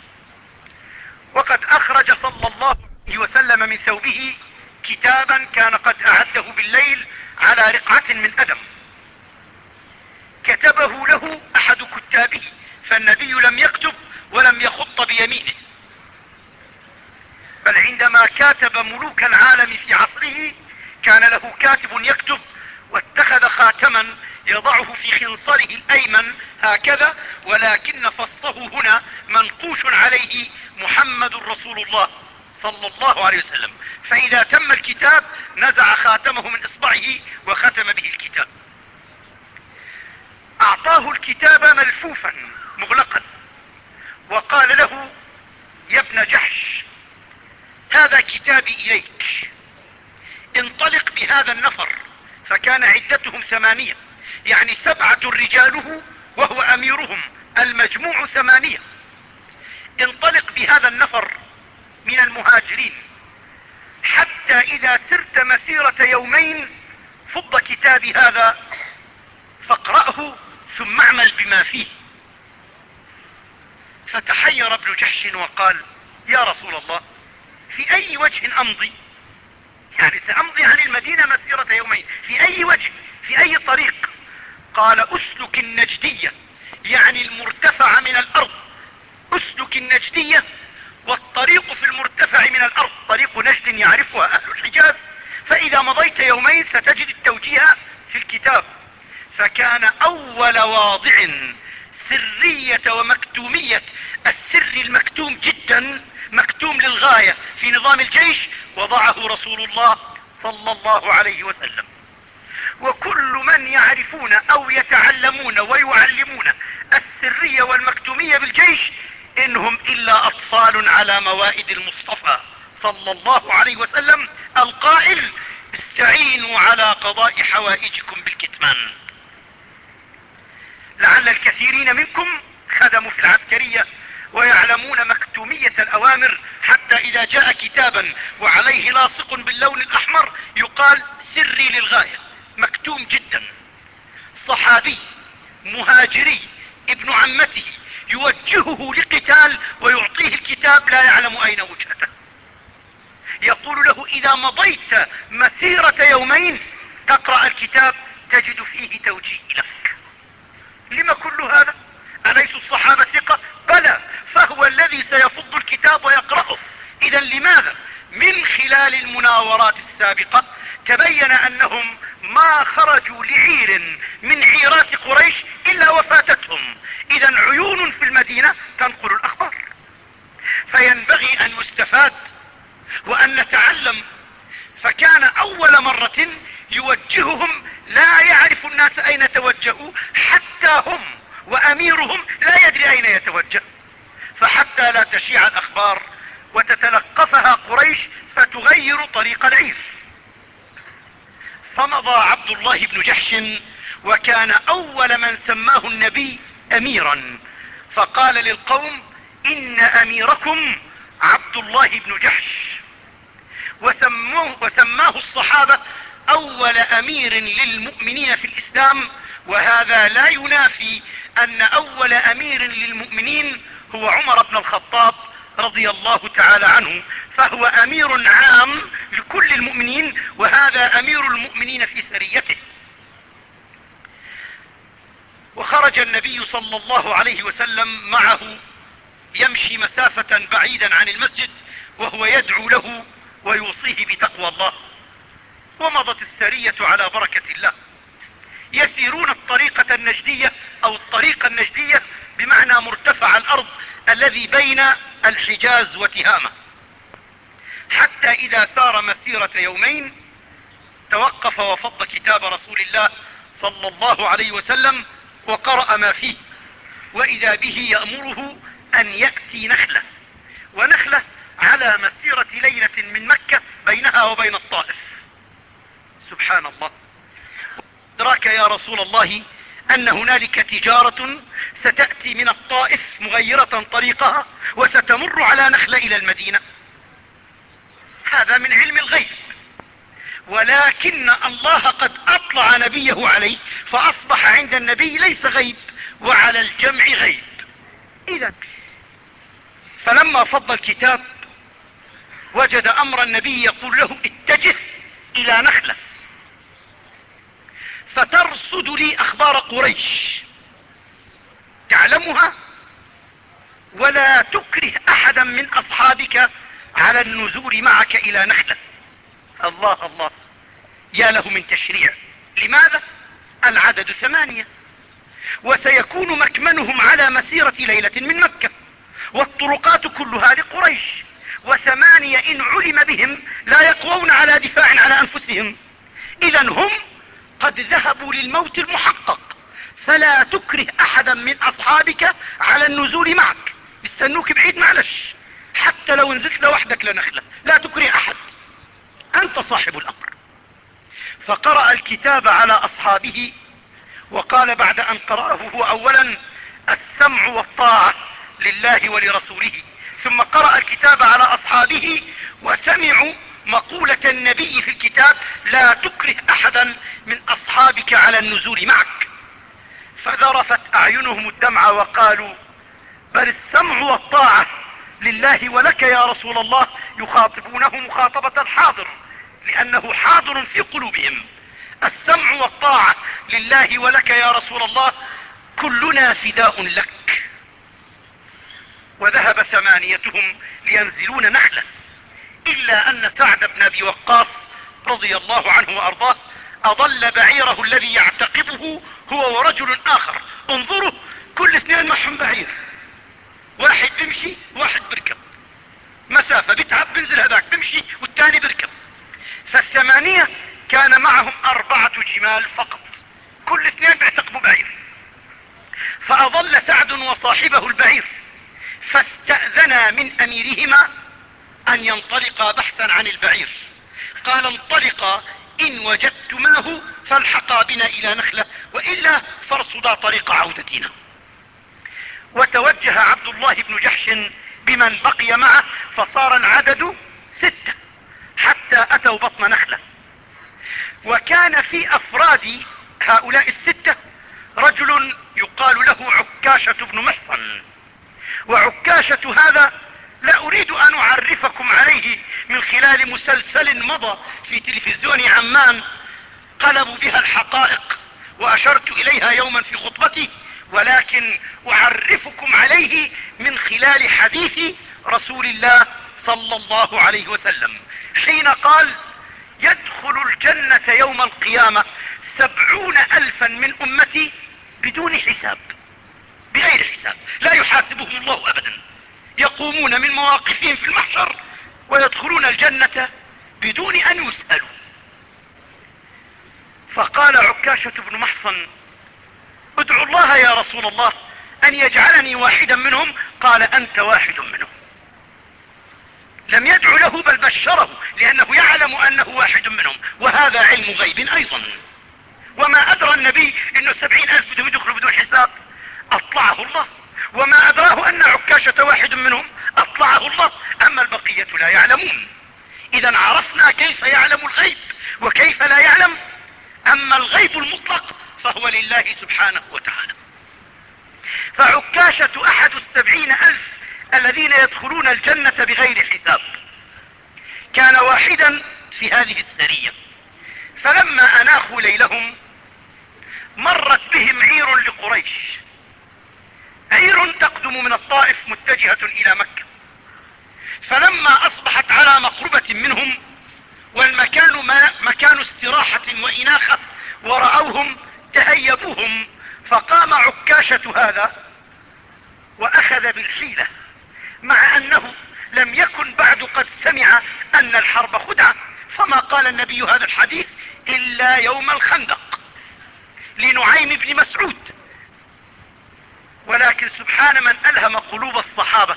وقد أخرج صلى الله عليه وسلم من ثوبه كتابا كان قد أعده بالليل على رقعة من أدم. كتبه له أحد كتابه فالنبي لم يكتب ولم يخط بيمينه. بل عندما كاتب ملوك العالم في عصره كان له كاتب يكتب واتخذ خاتما يضعه في خنصره الأيمن هكذا ولكن فصه هنا منقوش عليه محمد رسول الله صلى الله عليه وسلم. فإذا تم الكتاب نزع خاتمه من إصبعه وختم به الكتاب. أعطاه الكتاب ملفوفا مغلقا وقال له يا ابن جحش هذا كتابي إليك. انطلق بهذا النفر. فكان عدتهم ثمانية. يعني سبعة رجاله وهو أميرهم. المجموع ثمانية. انطلق بهذا النفر من المهاجرين. حتى إذا سرت مسيرة يومين فض كتابي هذا فاقرأه ثم اعمل بما فيه. فتحير ابن جحش وقال يا رسول الله في أي وجه أمضي. يعني سأمضي عن المدينة مسيرة يومين. في أي وجه في أي طريق. قال أسلك النجدية يعني المرتفع من الأرض. أسلك النجدية والطريق في المرتفع من الأرض. طريق نجد يعرفها أهل الحجاز. فإذا مضيت يومين ستجد التوجيه في الكتاب. فكان أول واضع سرية ومكتومية. السر المكتوم جدا مكتوم للغاية في نظام الجيش وضعه رسول الله صلى الله عليه وسلم. وكل من يعرفون أو يتعلمون ويعلمون السرية والمكتومية بالجيش إنهم إلا أطفال على موائد المصطفى صلى الله عليه وسلم القائل استعينوا على قضاء حوائجكم بالكتمان. لعل الكثيرين منكم خدموا في العسكرية ويعلمون مكتومية الأوامر حتى إذا جاء كتابا وعليه لاصق باللون الأحمر يقال سري للغاية مكتوم جدا. صحابي مهاجري ابن عمته يوجهه لقتال ويعطيه الكتاب لا يعلم أين وجهته. يقول له إذا مضيت مسيرة يومين تقرأ الكتاب تجد فيه توجيه لك. لم كل هذا؟ أليس الصحابة ثقة؟ بلى فهو الذي سيفض الكتاب ويقرأه. إذا لماذا؟ من خلال المناورات السابقة تبين أنهم ما خرجوا لعير من عيرات قريش إلا وفاتتهم. إذا عيون في المدينة تنقل الأخبار. فينبغي أن يستفاد وأن نتعلم. فكان أول مرة يوجههم لا يعرف الناس أين توجهوا حتى هم وأميرهم لا يدري أين يتوجه. فحتى لا تشيع الأخبار وتتلقفها قريش فتغير طريق العير. فمضى عبد الله بن جحش وكان أول من سماه النبي أميرا. فقال للقوم إن أميركم عبد الله بن جحش. وسموه وسماه الصحابة أول أمير للمؤمنين في الإسلام وهذا لا ينافي أن أول أمير للمؤمنين هو عمر بن الخطاب رضي الله تعالى عنه. فهو أمير عام لكل المؤمنين وهذا أمير المؤمنين في سريته. وخرج النبي صلى الله عليه وسلم معه يمشي مسافة بعيدا عن المسجد وهو يدعو له ويوصيه بتقوى الله. ومضت السرية على بركة الله. يسيرون الطريقة النجدية أو الطريق النجدية بمعنى مرتفع الأرض الذي بين الحجاز وتهامة. حتى إذا سار مسيرة يومين توقف وفض كتاب رسول الله صلى الله عليه وسلم وقرأ ما فيه. وإذا به يأمره أن يأتي نخلة ونخلة على مسيرة ليلة من مكة بينها وبين الطائف. سبحان الله أدراك يا رسول الله أن هنالك تجارة ستأتي من الطائف مغيرة طريقها وستمر على نخلة إلى المدينة. هذا من علم الغيب. ولكن الله قد أطلع نبيه عليه فأصبح عند النبي ليس غيب وعلى الجمع غيب. اذا فلما فض الكتاب وجد أمر النبي يقول له اتجه إلى نخلة. فترصد لي أخبار قريش. تعلمها؟ ولا تكره أحدا من أصحابك على النزول معك إلى نخلة. الله الله. يا له من تشريع. لماذا؟ العدد ثمانية. وسيكون مكمنهم على مسيرة ليلة من مكة. والطرقات كلها لقريش. وثمانية إن علم بهم لا يقوون على دفاع على أنفسهم. إذا هم قد ذهبوا للموت المحقق. فلا تكره أحدا من أصحابك على النزول معك. استنوك بعيد معلش. حتى لو نزلت لوحدك لنخلة لا تكره أحد. أنت صاحب الأمر. فقرأ الكتاب على أصحابه وقال بعد أن قرأه هو أولا السمع والطاعة لله ولرسوله. ثم قرأ الكتاب على أصحابه وسمعوا مقولة النبي في الكتاب لا تكره أحدا من أصحابك على النزول معك. فذرفت أعينهم الدمع وقالوا بل السمع والطاعة لله ولك يا رسول الله يخاطبونه مخاطبة الحاضر لأنه حاضر في قلوبهم. السمع والطاعة لله ولك يا رسول الله كلنا فداء لك. وذهب ثمانيتهم لينزلون نخلة إلا أن سعد بن أبي وقاص رضي الله عنه وأرضاه أضل بعيره الذي يعتقبه هو ورجل آخر. انظروا كل اثنين معهم بعير. واحد بيمشي واحد بركب. مسافة بتعب بنزل هذاك بيمشي والثاني بركب. فالثمانية كان معهم أربعة جمال فقط. كل اثنين بيعتقبوا بعير. فأضل سعد وصاحبه البعير. فاستأذنا من أميرهما أن ينطلقا بحثا عن البعير. قال انطلقا إن وجدتماه فالحقا بنا إلى نخلة وإلا فارصدا طريق عودتنا. وتوجه عبد الله بن جحش بمن بقي معه فصار العدد ستة حتى أتوا بطن نخلة. وكان في أفراد هؤلاء الستة رجل يقال له عكاشة بن محصن. وعكاشة هذا لا أريد أن أعرفكم عليه من خلال مسلسل مضى في تلفزيون عمان قلبوا بها الحقائق وأشرت إليها يوما في خطبتي ولكن أعرفكم عليه من خلال حديث رسول الله صلى الله عليه وسلم حين قال يدخل الجنة يوم القيامة سبعون ألفا من أمتي بدون حساب بغير حساب لا يحاسبهم الله أبدا. يقومون من مواقفهم في المحشر ويدخلون الجنة بدون أن يسألوا. فقال عكاشة بن محصن ادعو الله يا رسول الله أن يجعلني واحدا منهم. قال أنت واحد منهم. لم يدعو له بل بشره لأنه يعلم أنه واحد منهم وهذا علم غيب أيضا. وما أدرى النبي أنه سبعين ألف بدهم يدخلوا بدون حساب. أطلعه الله. وما أدراه أن عكاشة واحد منهم أطلعه الله. أما البقية لا يعلمون. إذا عرفنا كيف يعلم الغيب وكيف لا يعلم. أما الغيب المطلق فهو لله سبحانه وتعالى. فعكاشة أحد السبعين ألف الذين يدخلون الجنة بغير حساب كان واحدا في هذه السرية. فلما أناخوا ليلهم مرت بهم عير لقريش. عير تقدم من الطائف متجهة إلى مكة. فلما أصبحت على مقربة منهم والمكان مكان استراحة وإناخة ورأوهم تهيبوهم فقام عكاشة هذا وأخذ بالحيلة مع أنه لم يكن بعد قد سمع أن الحرب خدعة فما قال النبي هذا الحديث إلا يوم الخندق لنعيم بن مسعود. ولكن سبحان من ألهم قلوب الصحابة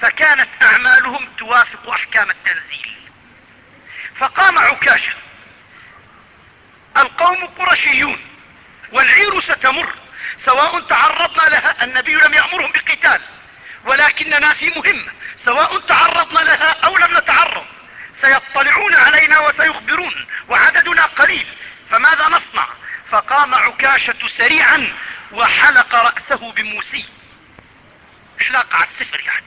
فكانت أعمالهم توافق أحكام التنزيل. فقام عكاشة. القوم قرشيون والعير ستمر سواء تعرضنا لها النبي لم يأمرهم بقتال. ولكننا في مهمة. سواء تعرضنا لها أو لم نتعرض سيطلعون علينا وسيخبرون وعددنا قليل. فماذا نصنع؟ فقام عكاشة سريعا وحلق رأسه بموسي. حلاق على السفر يعني.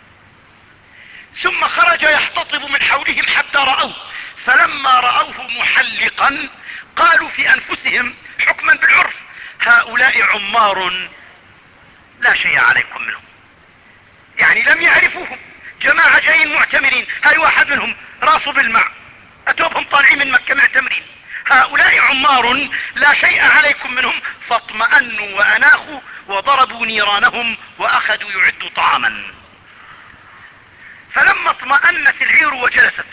ثم خرج يحتطب من حولهم حتى رأوه. فلما رأوه محلقا قالوا في أنفسهم حكما بالعرف هؤلاء عمار لا شيء عليكم منهم. يعني لم يعرفوهم. جماعة جايين معتمرين. هاي واحد منهم راسه بالمع أتوبهم طالعين من مكة معتمرين. هؤلاء عمار لا شيء عليكم منهم فاطمأنوا وأناخوا وضربوا نيرانهم وأخذوا يعدوا طعاما. فلما اطمأنت العير وجلست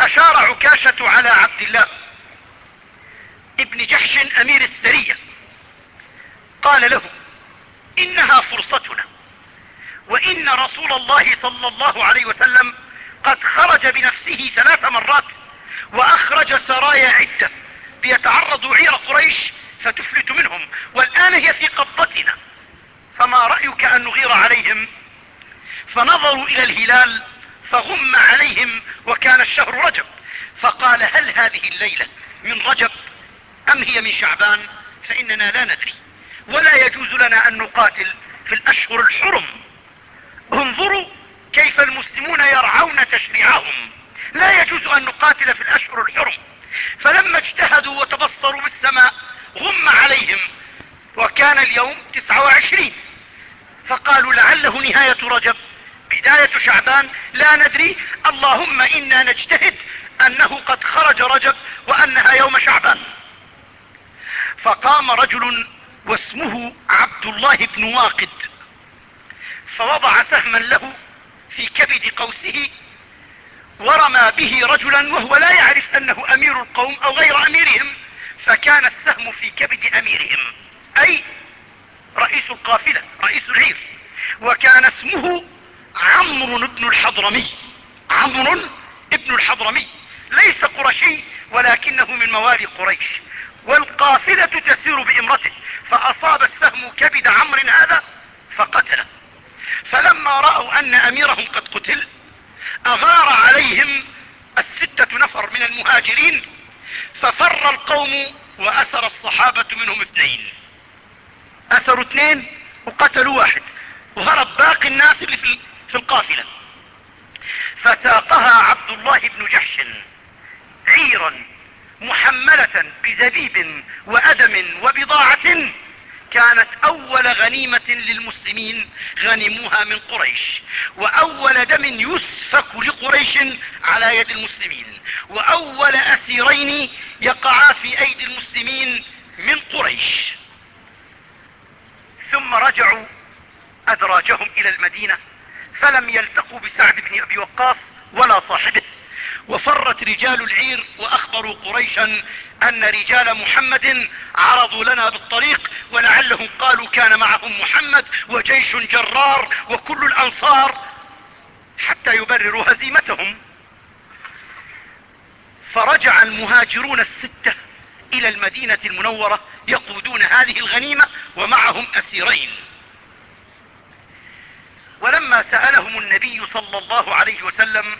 أشار عكاشة على عبد الله ابن جحش أمير السرية قال له إنها فرصتنا وإن رسول الله صلى الله عليه وسلم قد خرج بنفسه ثلاث مرات وأخرج سرايا عدة ليتعرضوا عير قريش فتفلت منهم. والآن هي في قبضتنا. فما رأيك أن نغير عليهم؟ فنظروا إلى الهلال فغم عليهم وكان الشهر رجب. فقال هل هذه الليلة من رجب أم هي من شعبان؟ فإننا لا ندري. ولا يجوز لنا أن نقاتل في الأشهر الحرم. انظروا كيف المسلمون يرعون تشريعهم. لا يجوز أن نقاتل في الأشهر الحرم. فلما اجتهدوا وتبصروا بالسماء غم عليهم. وكان اليوم تسعة وعشرين. فقالوا لعله نهاية رجب بداية شعبان. لا ندري. اللهم إنا نجتهد أنه قد خرج رجب وانها يوم شعبان. فقام رجل واسمه عبد الله بن واقد فوضع سهما له في كبد قوسه ورمى به رجلا وهو لا يعرف أنه أمير القوم أو غير أميرهم فكان السهم في كبد أميرهم أي رئيس القافلة رئيس العير. وكان اسمه عمرو بن الحضرمي عمرو بن الحضرمي. ليس قرشي ولكنه من موالي قريش. والقافلة تسير بامرته فأصاب السهم كبد عمرو هذا فقتله. فلما رأوا أن أميرهم قد قتل أغار عليهم الستة نفر من المهاجرين ففر القوم واسر الصحابة منهم اثنين. أثروا اثنين وقتلوا واحد وهرب باقي الناس اللي في القافلة. فساقها عبد الله بن جحش عيرا محملة بزبيب وأدم وبضاعة كانت أول غنيمة للمسلمين غنموها من قريش وأول دم يسفك لقريش على يد المسلمين وأول أسيرين يقعا في أيدي المسلمين من قريش. ثم رجعوا أدراجهم إلى المدينة فلم يلتقوا بسعد بن أبي وقاص ولا صاحبه. وفرت رجال العير وأخبروا قريشا أن رجال محمد عرضوا لنا بالطريق ولعلهم قالوا كان معهم محمد وجيش جرار وكل الأنصار حتى يبرروا هزيمتهم. فرجع المهاجرون الستة إلى المدينة المنورة يقودون هذه الغنيمة ومعهم أسيرين. ولما سألهم النبي صلى الله عليه وسلم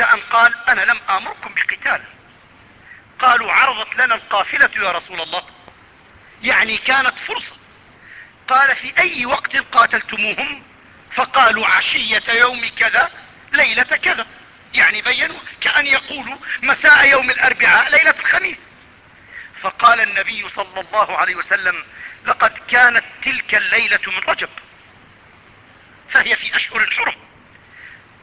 بعد أن قال أنا لم آمركم بقتال قالوا عرضت لنا القافلة يا رسول الله. يعني كانت فرصة. قال في أي وقت قاتلتموهم؟ فقالوا عشية يوم كذا ليلة كذا. يعني بينوا كأن يقولوا مساء يوم الأربعاء ليلة الخميس. فقال النبي صلى الله عليه وسلم لقد كانت تلك الليلة من رجب. فهي في أشهر الحرم.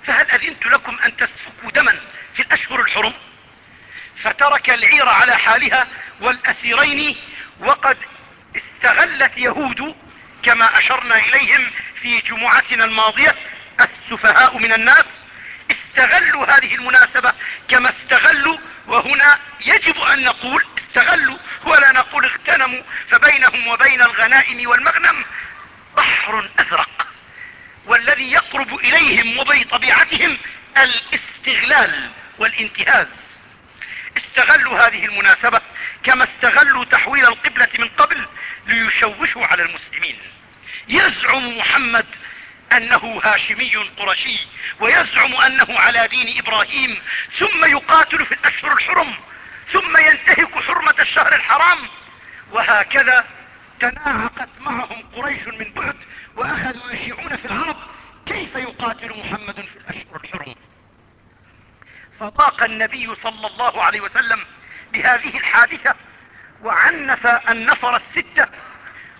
فهل أذنت لكم أن تسفكوا دما في الأشهر الحرم؟ فترك العير على حالها والأسيرين وقد استغلت يهود كما أشرنا إليهم في جمعتنا الماضية السفهاء من الناس استغلوا هذه المناسبة كما استغلوا وهنا يجب أن نقول استغلوا ولا نقول اغتنموا فبينهم وبين الغنائم والمغنم بحر أزرق. والذي يقرب إليهم وبطبيعتهم الاستغلال والانتهاز. استغلوا هذه المناسبة كما استغلوا تحويل القبلة من قبل ليشوشوا على المسلمين. يزعم محمد أنه هاشمي قرشي ويزعم أنه على دين إبراهيم ثم يقاتل في الأشهر الحرم ثم ينتهك حرمة الشهر الحرام. وهكذا تناهقت معهم قريش من بعد وأخذوا يشيعون في العرب كيف يقاتل محمد في الأشهر الحرم؟ فضاق النبي صلى الله عليه وسلم بهذه الحادثة وعنف النفر الستة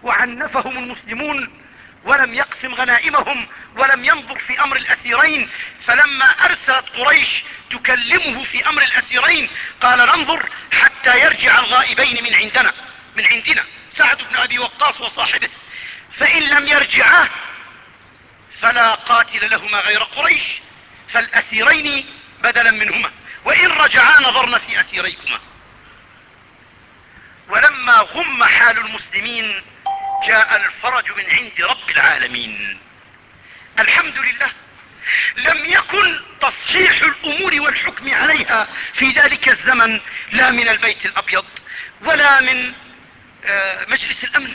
وعنفهم المسلمون ولم يقسم غنائمهم ولم ينظر في أمر الأسيرين. فلما أرسلت قريش تكلمه في أمر الأسيرين قال ننظر حتى يرجع الغائبين من عندنا من عندنا سعد بن أبي وقاص وصاحبه. فإن لم يرجعا فلا قاتل لهما غير قريش فالأسيرين بدلا منهما وإن رجعا نظرن في أسيريكما. ولما غم حال المسلمين جاء الفرج من عند رب العالمين. الحمد لله لم يكن تصحيح الأمور والحكم عليها في ذلك الزمن لا من البيت الأبيض ولا من آه، مجلس الأمن.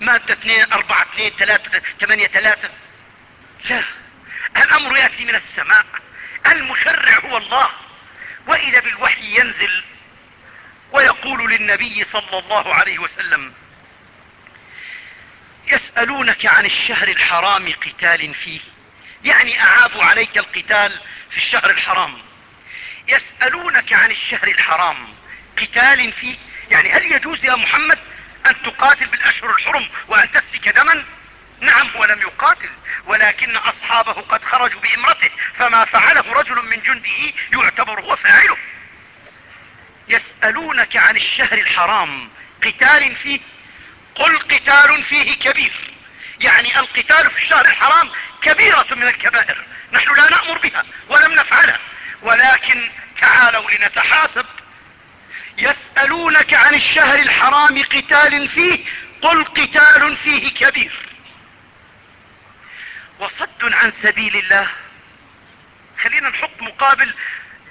مادة اثنين أربعة اثنين ثلاثة ثمانية ثلاثة. لا الأمر يأتي من السماء. المشرع هو الله. وإذا بالوحي ينزل ويقول للنبي صلى الله عليه وسلم يسألونك عن الشهر الحرام قتال فيه. يعني اعابوا عليك القتال في الشهر الحرام. يسألونك عن الشهر الحرام قتال فيه. يعني هل يجوز يا محمد الحرم وان تسفك دما. نعم هو لم يقاتل ولكن أصحابه قد خرجوا بامرته فما فعله رجل من جنده يعتبر هو فاعله. يسألونك عن الشهر الحرام قتال فيه قل قتال فيه كبير. يعني القتال في الشهر الحرام كبيرة من الكبائر نحن لا نأمر بها ولم نفعلها. ولكن تعالوا لنتحاسب. يسألونك عن الشهر الحرام قتال فيه قل قتال فيه كبير. وصد عن سبيل الله. خلينا نحط مقابل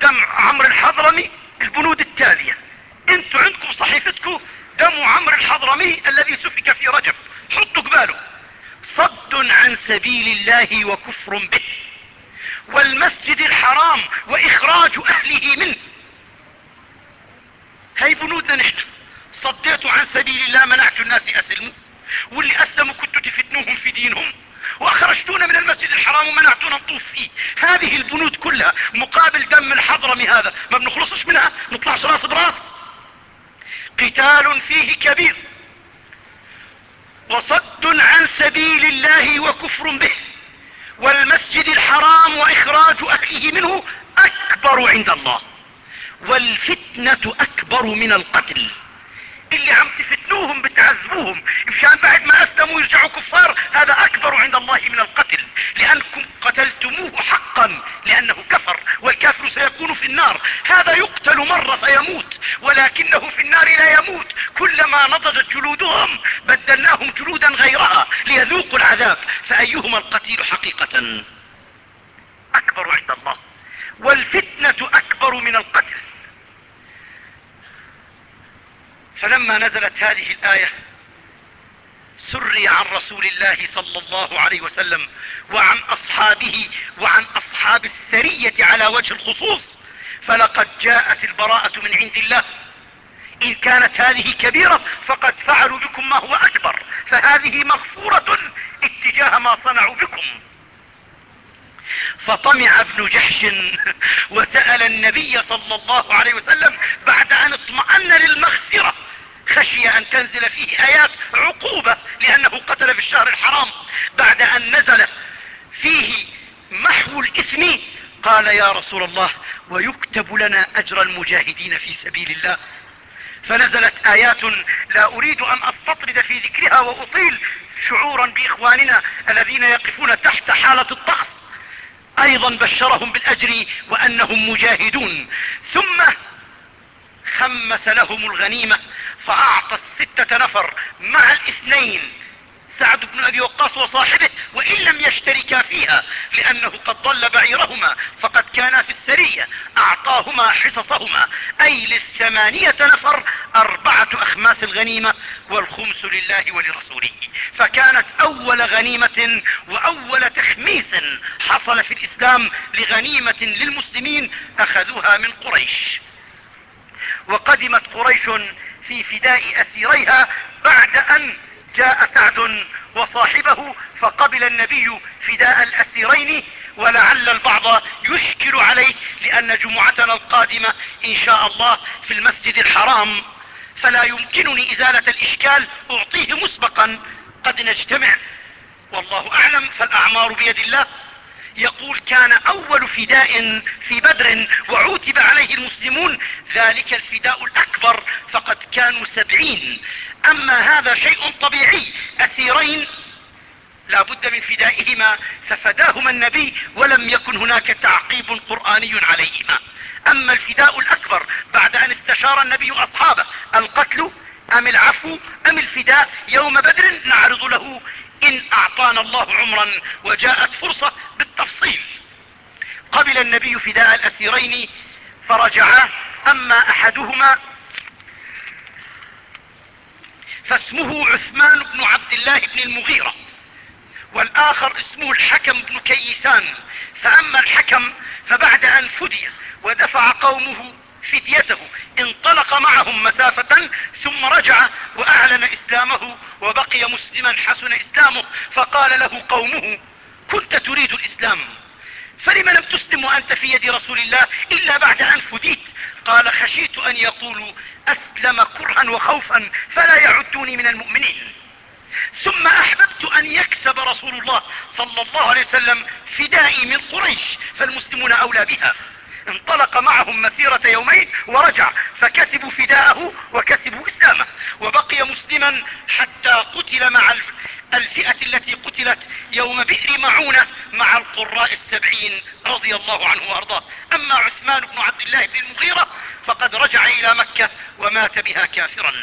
دم عمرو الحضرمي البنود التالية. أنتوا عندكم صحيفتكم دم عمرو الحضرمي الذي سفك في رجب. حطوا قباله صد عن سبيل الله وكفر به. والمسجد الحرام وإخراج أهله منه. هاي بنودنا نحن. صديتوا عن سبيل الله منعت الناس أسلموا واللي أسلموا كنتوا تفتنوهم في دينهم وأخرجتونا من المسجد الحرام ومنعتونا نطوف فيه. هذه البنود كلها مقابل دم الحضرمي هذا. ما بنخلصش منها؟ نطلعش راس براس. قتال فيه كبير. وصد عن سبيل الله وكفر به. والمسجد الحرام وإخراج اهله منه أكبر عند الله. والفتنة أكبر من القتل. اللي عم تفتنوهم بتعذبوهم. مشان بعد ما أسلموا يرجعوا كفار هذا أكبر عند الله من القتل. لأنكم قتلتموه حقا لأنه كفر والكافر سيكون في النار. هذا يقتل مرة فيموت ولكنه في النار لا يموت. كلما نضجت جلودهم بدلناهم جلودا غيرها ليذوقوا العذاب. فأيهما القتيل حقيقة؟ أكبر عند الله. والفتنة أكبر من القتل. فلما نزلت هذه الآية سري عن رسول الله صلى الله عليه وسلم وعن أصحابه وعن أصحاب السرية على وجه الخصوص فلقد جاءت البراءة من عند الله. إن كانت هذه كبيرة فقد فعلوا بكم ما هو أكبر فهذه مغفورة اتجاه ما صنعوا بكم. فطمع ابن جحش وسأل النبي صلى الله عليه وسلم بعد أن اطمأن للمغفرة خشي أن تنزل فيه آيات عقوبة لأنه قتل في الشهر الحرام. بعد أن نزل فيه محو الاثم قال يا رسول الله ويكتب لنا أجر المجاهدين في سبيل الله. فنزلت آيات لا أريد أن أستطرد في ذكرها وأطيل شعورا بإخواننا الذين يقفون تحت حالة الطقس. أيضا بشرهم بالأجر وأنهم مجاهدون. ثم خمس لهم الغنيمة فأعطى الستة نفر مع الاثنين. سعد بن أبي وقاص وصاحبه وإن لم يشتركا فيها لأنه قد ضل بعيرهما فقد كانا في السرية أعطاهما حصصهما. أي للثمانية نفر أربعة أخماس الغنيمة والخمس لله ولرسوله. فكانت أول غنيمة وأول تخميس حصل في الإسلام لغنيمة للمسلمين أخذوها من قريش. وقدمت قريش في فداء أسيريها بعد أن جاء سعد وصاحبه فقبل النبي فداء الأسيرين ولعل البعض يشكل عليه لأن جمعتنا القادمة إن شاء الله في المسجد الحرام. فلا يمكنني إزالة الإشكال أعطيه مسبقا. قد نجتمع. والله أعلم فالأعمار بيد الله. يقول كان أول فداء في بدر وعوتب عليه المسلمون ذلك الفداء الأكبر فقد كانوا سبعين. أما هذا شيء طبيعي. أسيرين لا بد من فدائهما ففداهما النبي ولم يكن هناك تعقيب قرآني عليهما. أما الفداء الأكبر بعد أن استشار النبي أصحابه القتل أم العفو أم الفداء يوم بدر نعرض له إن أعطانا الله عمرا وجاءت فرصة بالتفصيل. قبل النبي فداء الأسيرين فرجعا أما أحدهما فاسمه عثمان بن عبد الله بن المغيرة والآخر اسمه الحكم بن كيسان. فأما الحكم فبعد أن فدي ودفع قومه فديته انطلق معهم مسافة ثم رجع وأعلن إسلامه وبقي مسلما حسن إسلامه فقال له قومه كنت تريد الإسلام فلم لم تسلم وأنت في يد رسول الله إلا بعد أن فديت؟ قال خشيت أن يقولوا أسلم كرها وخوفا فلا يعدوني من المؤمنين. ثم أحببت أن يكسب رسول الله صلى الله عليه وسلم فدائي من قريش فالمسلمون أولى بها. انطلق معهم مسيرة يومين ورجع فكسبوا فداءه وكسبوا إسلامه. وبقي مسلما حتى قتل مع الفئة التي قتلت يوم بئر معونة مع القراء السبعين رضي الله عنه وأرضاه. أما عثمان بن عبد الله بن المغيرة فقد رجع إلى مكة ومات بها كافرا.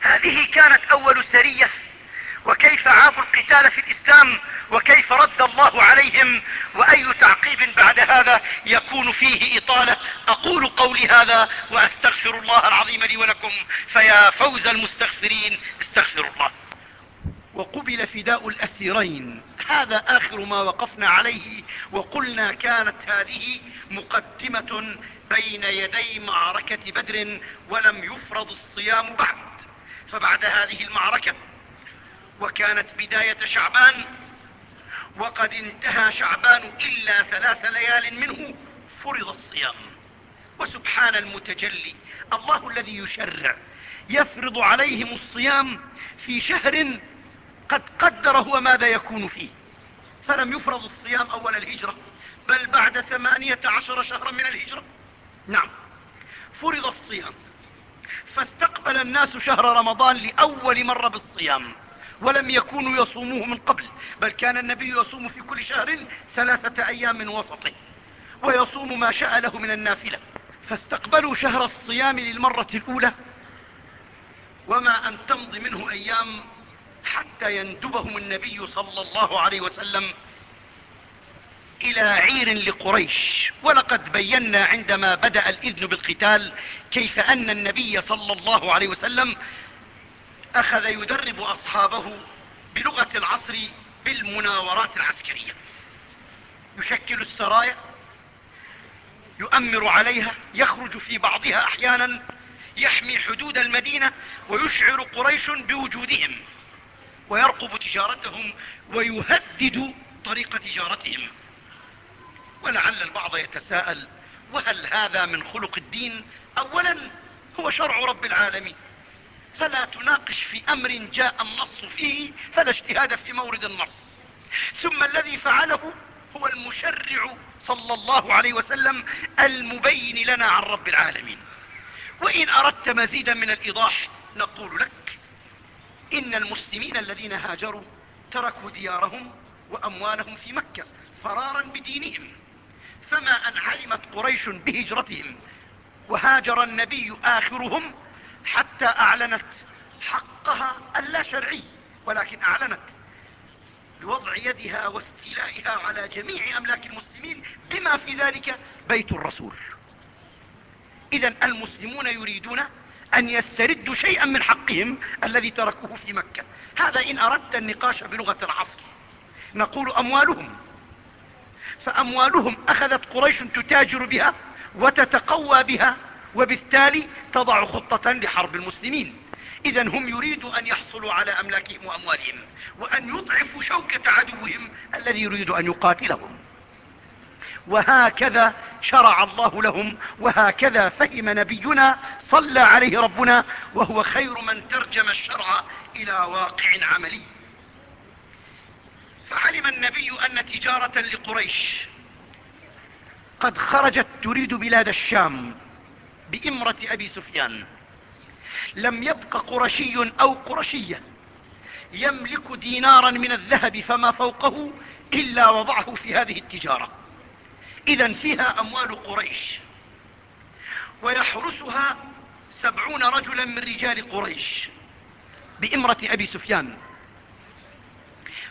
هذه كانت أول سرية. وكيف عابوا القتال في الإسلام؟ وكيف رد الله عليهم؟ وأي تعقيب بعد هذا يكون فيه إطالة؟ أقول قولي هذا وأستغفر الله العظيم لي ولكم. فيا فوز المستغفرين. وقبل فداء الأسيرين. هذا آخر ما وقفنا عليه وقلنا كانت هذه مقدمة بين يدي معركة بدر ولم يفرض الصيام بعد. فبعد هذه المعركة وكانت بداية شعبان وقد انتهى شعبان إلا ثلاث ليال منه فرض الصيام. وسبحان المتجلي الله الذي يشرع يفرض عليهم الصيام في شهر قد قدر هو ماذا يكون فيه. فلم يفرض الصيام أول الهجرة بل بعد ثمانية عشر شهرا من الهجرة. نعم فرض الصيام. فاستقبل الناس شهر رمضان لأول مرة بالصيام ولم يكونوا يصوموه من قبل بل كان النبي يصوم في كل شهر ثلاثة أيام من وسطه ويصوم ما شاء له من النافلة. فاستقبلوا شهر الصيام للمرة الأولى وما أن تمضي منه أيام حتى يندبهم النبي صلى الله عليه وسلم إلى عير لقريش. ولقد بينا عندما بدأ الإذن بالقتال كيف أن النبي صلى الله عليه وسلم أخذ يدرب أصحابه بلغة العصر بالمناورات العسكرية. يشكل السرايا يؤمر عليها يخرج في بعضها أحيانا يحمي حدود المدينة ويشعر قريش بوجودهم. ويرقب تجارتهم ويهدد طريق تجارتهم. ولعل البعض يتساءل وهل هذا من خلق الدين؟ اولا هو شرع رب العالمين. فلا تناقش في أمر جاء النص فيه فلا اجتهاد في مورد النص. ثم الذي فعله هو المشرع صلى الله عليه وسلم المبين لنا عن رب العالمين. وإن أردت مزيدا من الإيضاح نقول لك إن المسلمين الذين هاجروا تركوا ديارهم وأموالهم في مكة فرارا بدينهم فما أن علمت قريش بهجرتهم وهاجر النبي آخرهم حتى أعلنت حقها اللا شرعي ولكن أعلنت بوضع يدها واستيلائها على جميع أملاك المسلمين بما في ذلك بيت الرسول. اذا المسلمون يريدون أن يستردوا شيئا من حقهم الذي تركوه في مكة. هذا إن أردت النقاش بلغة العصر. نقول أموالهم. فأموالهم أخذت قريش تتاجر بها وتتقوى بها وبالتالي تضع خطة لحرب المسلمين. اذا هم يريدوا أن يحصلوا على أملاكهم وأموالهم وأن يضعفوا شوكة عدوهم الذي يريد أن يقاتلهم. وهكذا شرع الله لهم وهكذا فهم نبينا صلى عليه ربنا وهو خير من ترجم الشرع إلى واقع عملي. فعلم النبي أن تجارة لقريش قد خرجت تريد بلاد الشام بإمرة أبي سفيان. لم يبق قرشي أو قرشية يملك دينارا من الذهب فما فوقه إلا وضعه في هذه التجارة. إذا فيها أموال قريش. ويحرسها سبعون رجلا من رجال قريش بإمرة أبي سفيان.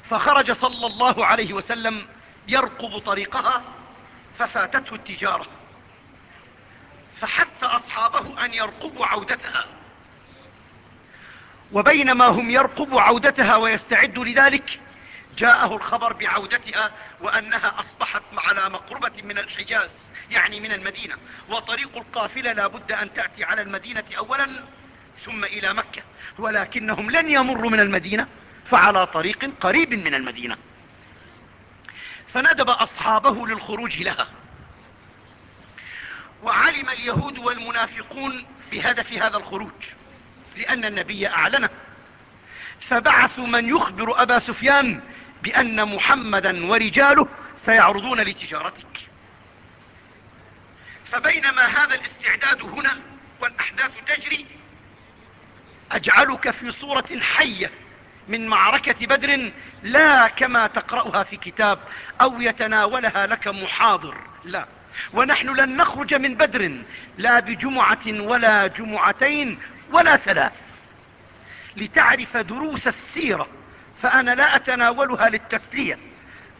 فخرج صلى الله عليه وسلم يرقب طريقها ففاتته التجارة. فحث أصحابه أن يرقبوا عودتها. وبينما هم يرقبوا عودتها ويستعدوا لذلك جاءه الخبر بعودتها وأنها أصبحت على مقربة من الحجاز يعني من المدينة وطريق القافلة لا بد أن تأتي على المدينة أولا ثم إلى مكة ولكنهم لن يمروا من المدينة فعلى طريق قريب من المدينة. فندب أصحابه للخروج لها. وعلم اليهود والمنافقون بهدف هذا الخروج لأن النبي أعلنه. فبعثوا من يخبر أبا سفيان بأن محمدا ورجاله سيعرضون لتجارتك. فبينما هذا الاستعداد هنا والأحداث تجري أجعلك في صورة حية من معركة بدر لا كما تقرأها في كتاب أو يتناولها لك محاضر لا. ونحن لن نخرج من بدر لا بجمعة ولا جمعتين ولا ثلاث. لتعرف دروس السيرة فأنا لا أتناولها للتسلية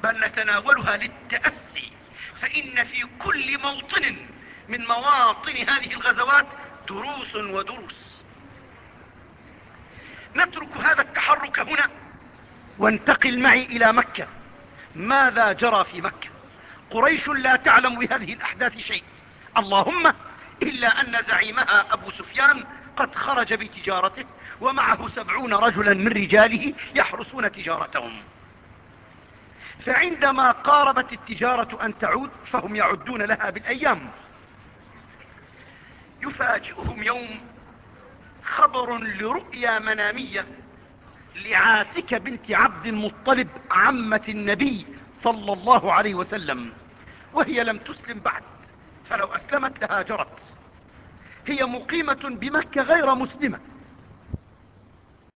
بل نتناولها للتأسي. فإن في كل موطن من مواطن هذه الغزوات دروس ودروس. نترك هذا التحرك هنا وانتقل معي إلى مكة. ماذا جرى في مكة؟ قريش لا تعلم بهذه الأحداث شيء. اللهم إلا أن زعيمها أبو سفيان قد خرج بتجارته ومعه سبعون رجلا من رجاله يحرسون تجارتهم. فعندما قاربت التجارة أن تعود فهم يعدون لها بالأيام. يفاجئهم يوم خبر لرؤيا منامية لعاتك بنت عبد المطلب عمة النبي صلى الله عليه وسلم وهي لم تسلم بعد فلو أسلمت لهاجرت هي مقيمة بمكة غير مسلمة.